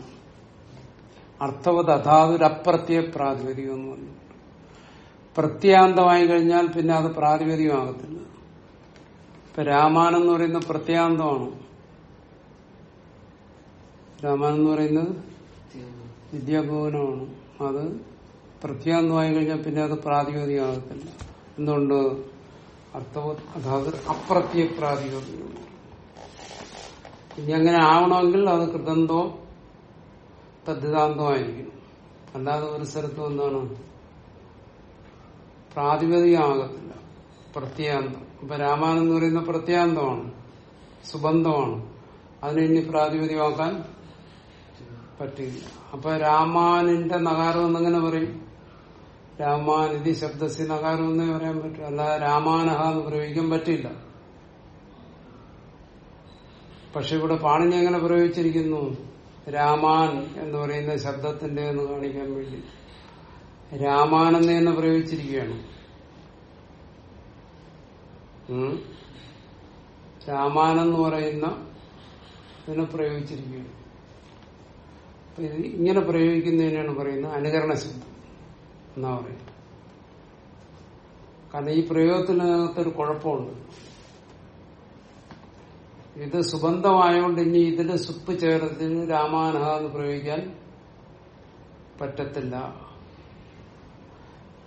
അർത്ഥവത് അതാതൊരപ്രത്യ പ്രാതിപതികം എന്ന് പറഞ്ഞു. പ്രത്യാന്തമായി കഴിഞ്ഞാൽ പിന്നെ അത് പ്രാതിപതികമാകത്തില്ല ഇപ്പൊ രാമാനെന്ന് പറയുന്ന പ്രത്യാന്തമാണ്. രാമാനെന്ന് പറയുന്നത് വിദ്യാഭവനമാണ്. അത് പ്രത്യാന്തമായി കഴിഞ്ഞാൽ പിന്നെ അത് പ്രാതിപതികമാകത്തില്ല എന്തുകൊണ്ട്? അതാത് അപ്രത്യ പ്രാതിപതികം ഇനി അങ്ങനെ ആവണമെങ്കിൽ അത് കൃതന്തോ തദ്ധിതാന്തമായിരിക്കും. അല്ലാതെ ഒരു സ്ഥലത്തും എന്താണ്? പ്രാതിപതികമാകത്തില്ല പ്രത്യാന്തം. ഇപ്പൊ രാമാനം എന്ന് പറയുന്ന പ്രത്യാന്തമാണ്. സുബന്ധമാണ്. അതിനെ ഇനി പ്രാതിപതികമാക്കാൻ പറ്റില്ല. അപ്പൊ രാമാനിന്റെ നഗാരം എന്നെങ്ങനെ പറയും. രാമാനിധി ശബ്ദസി നഗാരം എന്നേ പറയാൻ പറ്റും. അല്ലാതെ രാമാനഹ എന്ന് പ്രയോഗിക്കാൻ പറ്റില്ല. പക്ഷെ ഇവിടെ പാണിനി എങ്ങനെ പ്രയോഗിച്ചിരിക്കുന്നു. രാമാൻ എന്ന് പറയുന്ന ശബ്ദത്തിന്റെ എന്ന് കാണിക്കാൻ വേണ്ടി. രാമാൻ എന്ന് തന്നെ പ്രയോഗിച്ചിരിക്കുകയാണ്. രാമാനെന്ന് പറയുന്ന പ്രയോഗിച്ചിരിക്കുകയാണ്. ഇത് ഇങ്ങനെ പ്രയോഗിക്കുന്നതിനാണ് പറയുന്നത് അനുകരണ ശബ്ദം എന്നാ പറയുന്നത്. കാരണം ഈ പ്രയോഗത്തിനകത്തൊരു കുഴപ്പമുണ്ട്. ഇത് സുബന്ധമായോണ്ട് ഇനി ഇതിന് സുപ്പ് ചേർത്തിന് രാമാനഹ എന്ന് പ്രയോഗിക്കാൻ പറ്റത്തില്ല.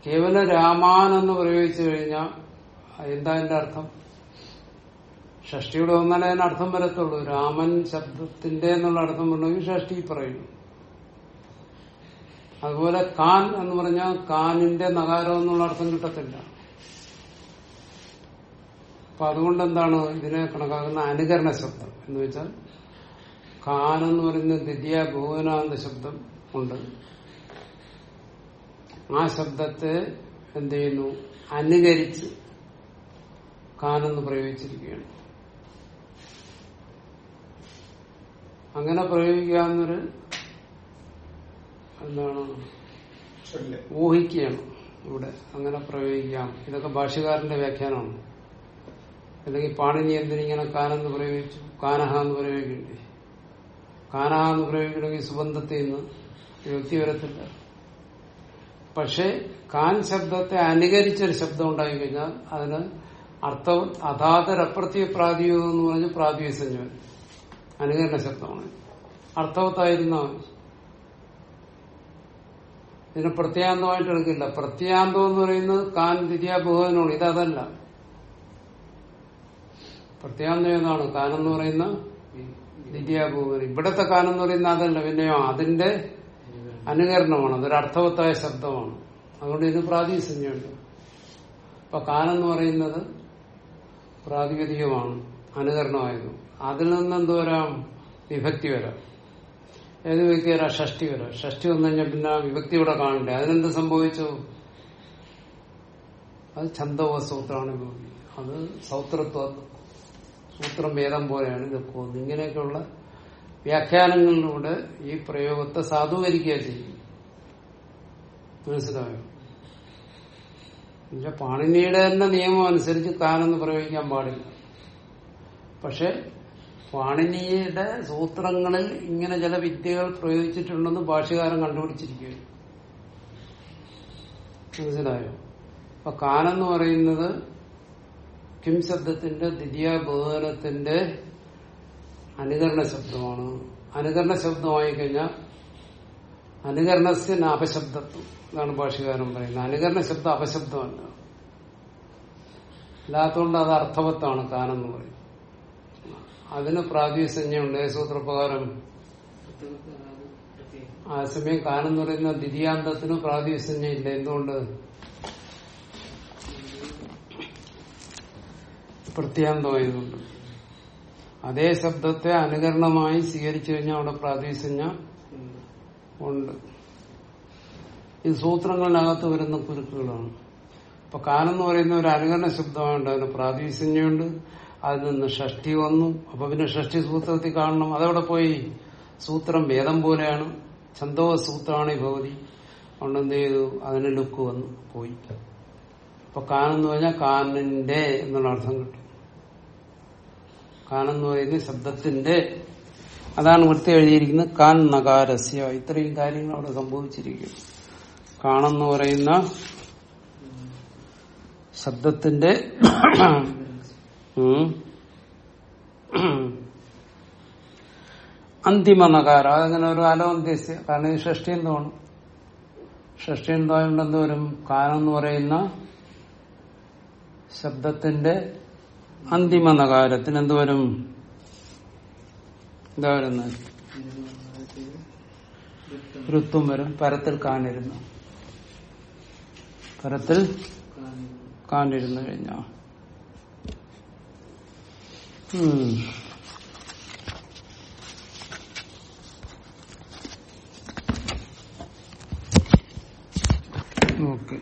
കേവലം രാമാൻ എന്ന് പ്രയോഗിച്ചു കഴിഞ്ഞാൽ എന്താ എന്റെ അർത്ഥം? ഷഷ്ടിയുടെ വന്നാലേ അതിന് അർത്ഥം വരത്തുള്ളൂ. രാമൻ ശബ്ദത്തിന്റെ എന്നുള്ള അർത്ഥം വരണമെങ്കിൽ ഷഷ്ടി പറയുന്നു. അതുപോലെ കാൻ എന്ന് പറഞ്ഞാൽ കാനിന്റെ നഗാരം എന്നുള്ള അർത്ഥം കിട്ടത്തില്ല. അപ്പൊ അതുകൊണ്ട് എന്താണ് ഇതിനെ കണക്കാക്കുന്ന അനുകരണ ശബ്ദം എന്ന് വെച്ചാൽ കാൻ എന്ന് പറയുന്ന ദ്വിതീയ ഭൂവനാന്ത ശബ്ദം ഉണ്ട്. ആ ശബ്ദത്തെ എന്ത് ചെയ്യുന്നു? അനുകരിച്ച് കാനെന്ന് പ്രയോഗിച്ചിരിക്കുകയാണ്. അങ്ങനെ പ്രയോഗിക്കാവുന്നൊരു എന്താണ്? ഊഹിക്കുകയാണ് ഇവിടെ. അങ്ങനെ പ്രയോഗിക്കാം. ഇതൊക്കെ ഭാഷ്യകാരന്റെ വ്യാഖ്യാനമാണ്. അല്ലെങ്കിൽ പാണിനി എന്തിനിങ്ങനെ കാനെന്ന് പ്രയോഗിച്ചു? കാനഹ എന്ന് പ്രയോഗിക്കണ്ടേ? കാനഹ എന്ന് പ്രയോഗിക്കണമെങ്കിൽ സുബന്ധത്തിൽ നിന്ന് വ്യക്തി വരത്തില്ല. പക്ഷെ കാൻ ശബ്ദത്തെ അനുകരിച്ചൊരു ശബ്ദം ഉണ്ടായി കഴിഞ്ഞാൽ അതിന് അർത്ഥ അതാതരപ്രത്യ പ്രാതിയോഗം എന്ന് പറഞ്ഞ് പ്രാതിക അനുകരണ ശബ്ദമാണ്. അർത്ഥവത്തായിരുന്ന ഇതിനെ പ്രത്യാന്തമായിട്ട് എടുക്കില്ല. പ്രത്യാന്തം എന്ന് പറയുന്നത് കാൻ ദ്വിതീയബഹുവനാണ് ഇതല്ല പ്രത്യാന്തം ഏതാണ്? കാനെന്ന് പറയുന്ന ദ്വിതീയബഹുവൻ ഇവിടത്തെ കാനെന്ന് പറയുന്ന അതല്ല. പിന്നെയോ അതിന്റെ അനുകരണമാണ്. അതൊരു അർത്ഥവത്തായ ശബ്ദമാണ്. അതുകൊണ്ട് ഇതിന് പ്രാതിസഞ്ജയുണ്ട് അപ്പൊ കാനെന്ന് പറയുന്നത് പ്രാതിപതികമാണ് അനുകരണമായത്. അതിൽ നിന്ന് എന്ത് വരാം വിഭക്തി വരാം. ഏത് വ്യക്തി വരാം ഷഷ്ടി വരാം? ഷഷ്ടി വന്നു കഴിഞ്ഞാൽ പിന്നെ വിഭക്തി ഇവിടെ കാണണ്ടേ. അതിനെന്ത് സംഭവിച്ചു? അത് ഛന്തവ സൂത്രമാണ് അത് സൗത്രത്വ സൂത്രം വേദം പോലെയാണ് ഇത് പോകുന്നത്. ഇങ്ങനെയൊക്കെയുള്ള വ്യാഖ്യാനങ്ങളിലൂടെ ഈ പ്രയോഗത്തെ സാധൂകരിക്കുക ചെയ്യും മനസ്സിലായോ? പാണിനിയുടെ തന്നെ നിയമം അനുസരിച്ച് താനൊന്നും പ്രയോഗിക്കാൻ പാടില്ല. പക്ഷെ പാണിനിയുടെ സൂത്രങ്ങളിൽ ഇങ്ങനെ ചില വിദ്യകൾ പ്രയോഗിച്ചിട്ടുണ്ടെന്ന് ഭാഷകാരം കണ്ടുപിടിച്ചിരിക്കുകയാണ്. മനസ്സിലായോ? അപ്പൊ കാനെന്ന് പറയുന്നത് കിം ശബ്ദത്തിന്റെ ദ്വിതീയ ബോധനത്തിന്റെ അനുകരണ ശബ്ദമാണ്. അനുകരണ ശബ്ദമായി കഴിഞ്ഞാൽ അനുകരണത്തിന് അപശബ്ദത്വം എന്നാണ് ഭാഷകാരൻ പറയുന്നത്. അനുകരണ ശബ്ദം അപശബ്ദമല്ല. അല്ലാത്തതുകൊണ്ട് അത് അർത്ഥവത്താണ് കാനെന്ന് പറയും അതിന് പ്രാതിസഞ്ജയുണ്ട് സൂത്രപ്രകാരം? ആ സമയം കാനം പറയുന്ന ദ്വിതീയാന്തത്തിന് പ്രാതിസഞ്ജ ഇല്ല. എന്തുകൊണ്ട്? പ്രത്യാന്തമായതുകൊണ്ട്. അതേ ശബ്ദത്തെ അനുകരണമായി സ്വീകരിച്ചു കഴിഞ്ഞാൽ അവിടെ പ്രാതിസഞ്ജ ഉണ്ട്. ഈ സൂത്രങ്ങളിനകത്ത് വരുന്ന കുരുക്കുകളാണ്. അപ്പൊ കാനെന്ന് പറയുന്ന ഒരു അനുകരണ ശബ്ദമായുണ്ട്. അതിന് പ്രാതിസഞ്ജയുണ്ട് അതിൽ നിന്ന് ഷഷ്ടി വന്നു. അപ്പൊ പിന്നെ ഷഷ്ടി സൂത്രത്തിൽ കാണണം. അതവിടെ പോയി സൂത്രം വേദം പോലെയാണ്. ഛന്തോ സൂത്രമാണ് ഈ ഭഗവതി അതുകൊണ്ട് എന്ത് ചെയ്തു? അതിന് ലുക്ക് വന്നു. പോയി. അപ്പൊ കാനെന്ന് പറഞ്ഞാൽ കാനിന്റെ എന്നുള്ള അർത്ഥം കിട്ടും. കാനെന്ന് പറയുന്നത് ശബ്ദത്തിന്റെ അതാണ് വൃത്തി എഴുതിയിരിക്കുന്നത്. കാൻ നകാരസ്യ. ഇത്രയും കാര്യങ്ങൾ അവിടെ സംഭവിച്ചിരിക്കുന്നു. കാണെന്ന് പറയുന്ന ശബ്ദത്തിന്റെ അന്തിമ നകാരം. അതങ്ങനെ ഒരു അലോന്ത്യസ്യ കാരണം ഇത് ഷഷ്ടി എന്താണ് ഷഷ്ടി എന്തായതുകൊണ്ട് എന്ത് വരും എന്ന് പറയുന്ന ശബ്ദത്തിന്റെ അന്തിമ നകാരത്തിന് എന്ത് എന്താ വരുന്നത് ഋത്വം വരും. പരത്തിൽ കാണിരുന്നു. പരത്തിൽ കാണിരുന്നു ഓക്കെ.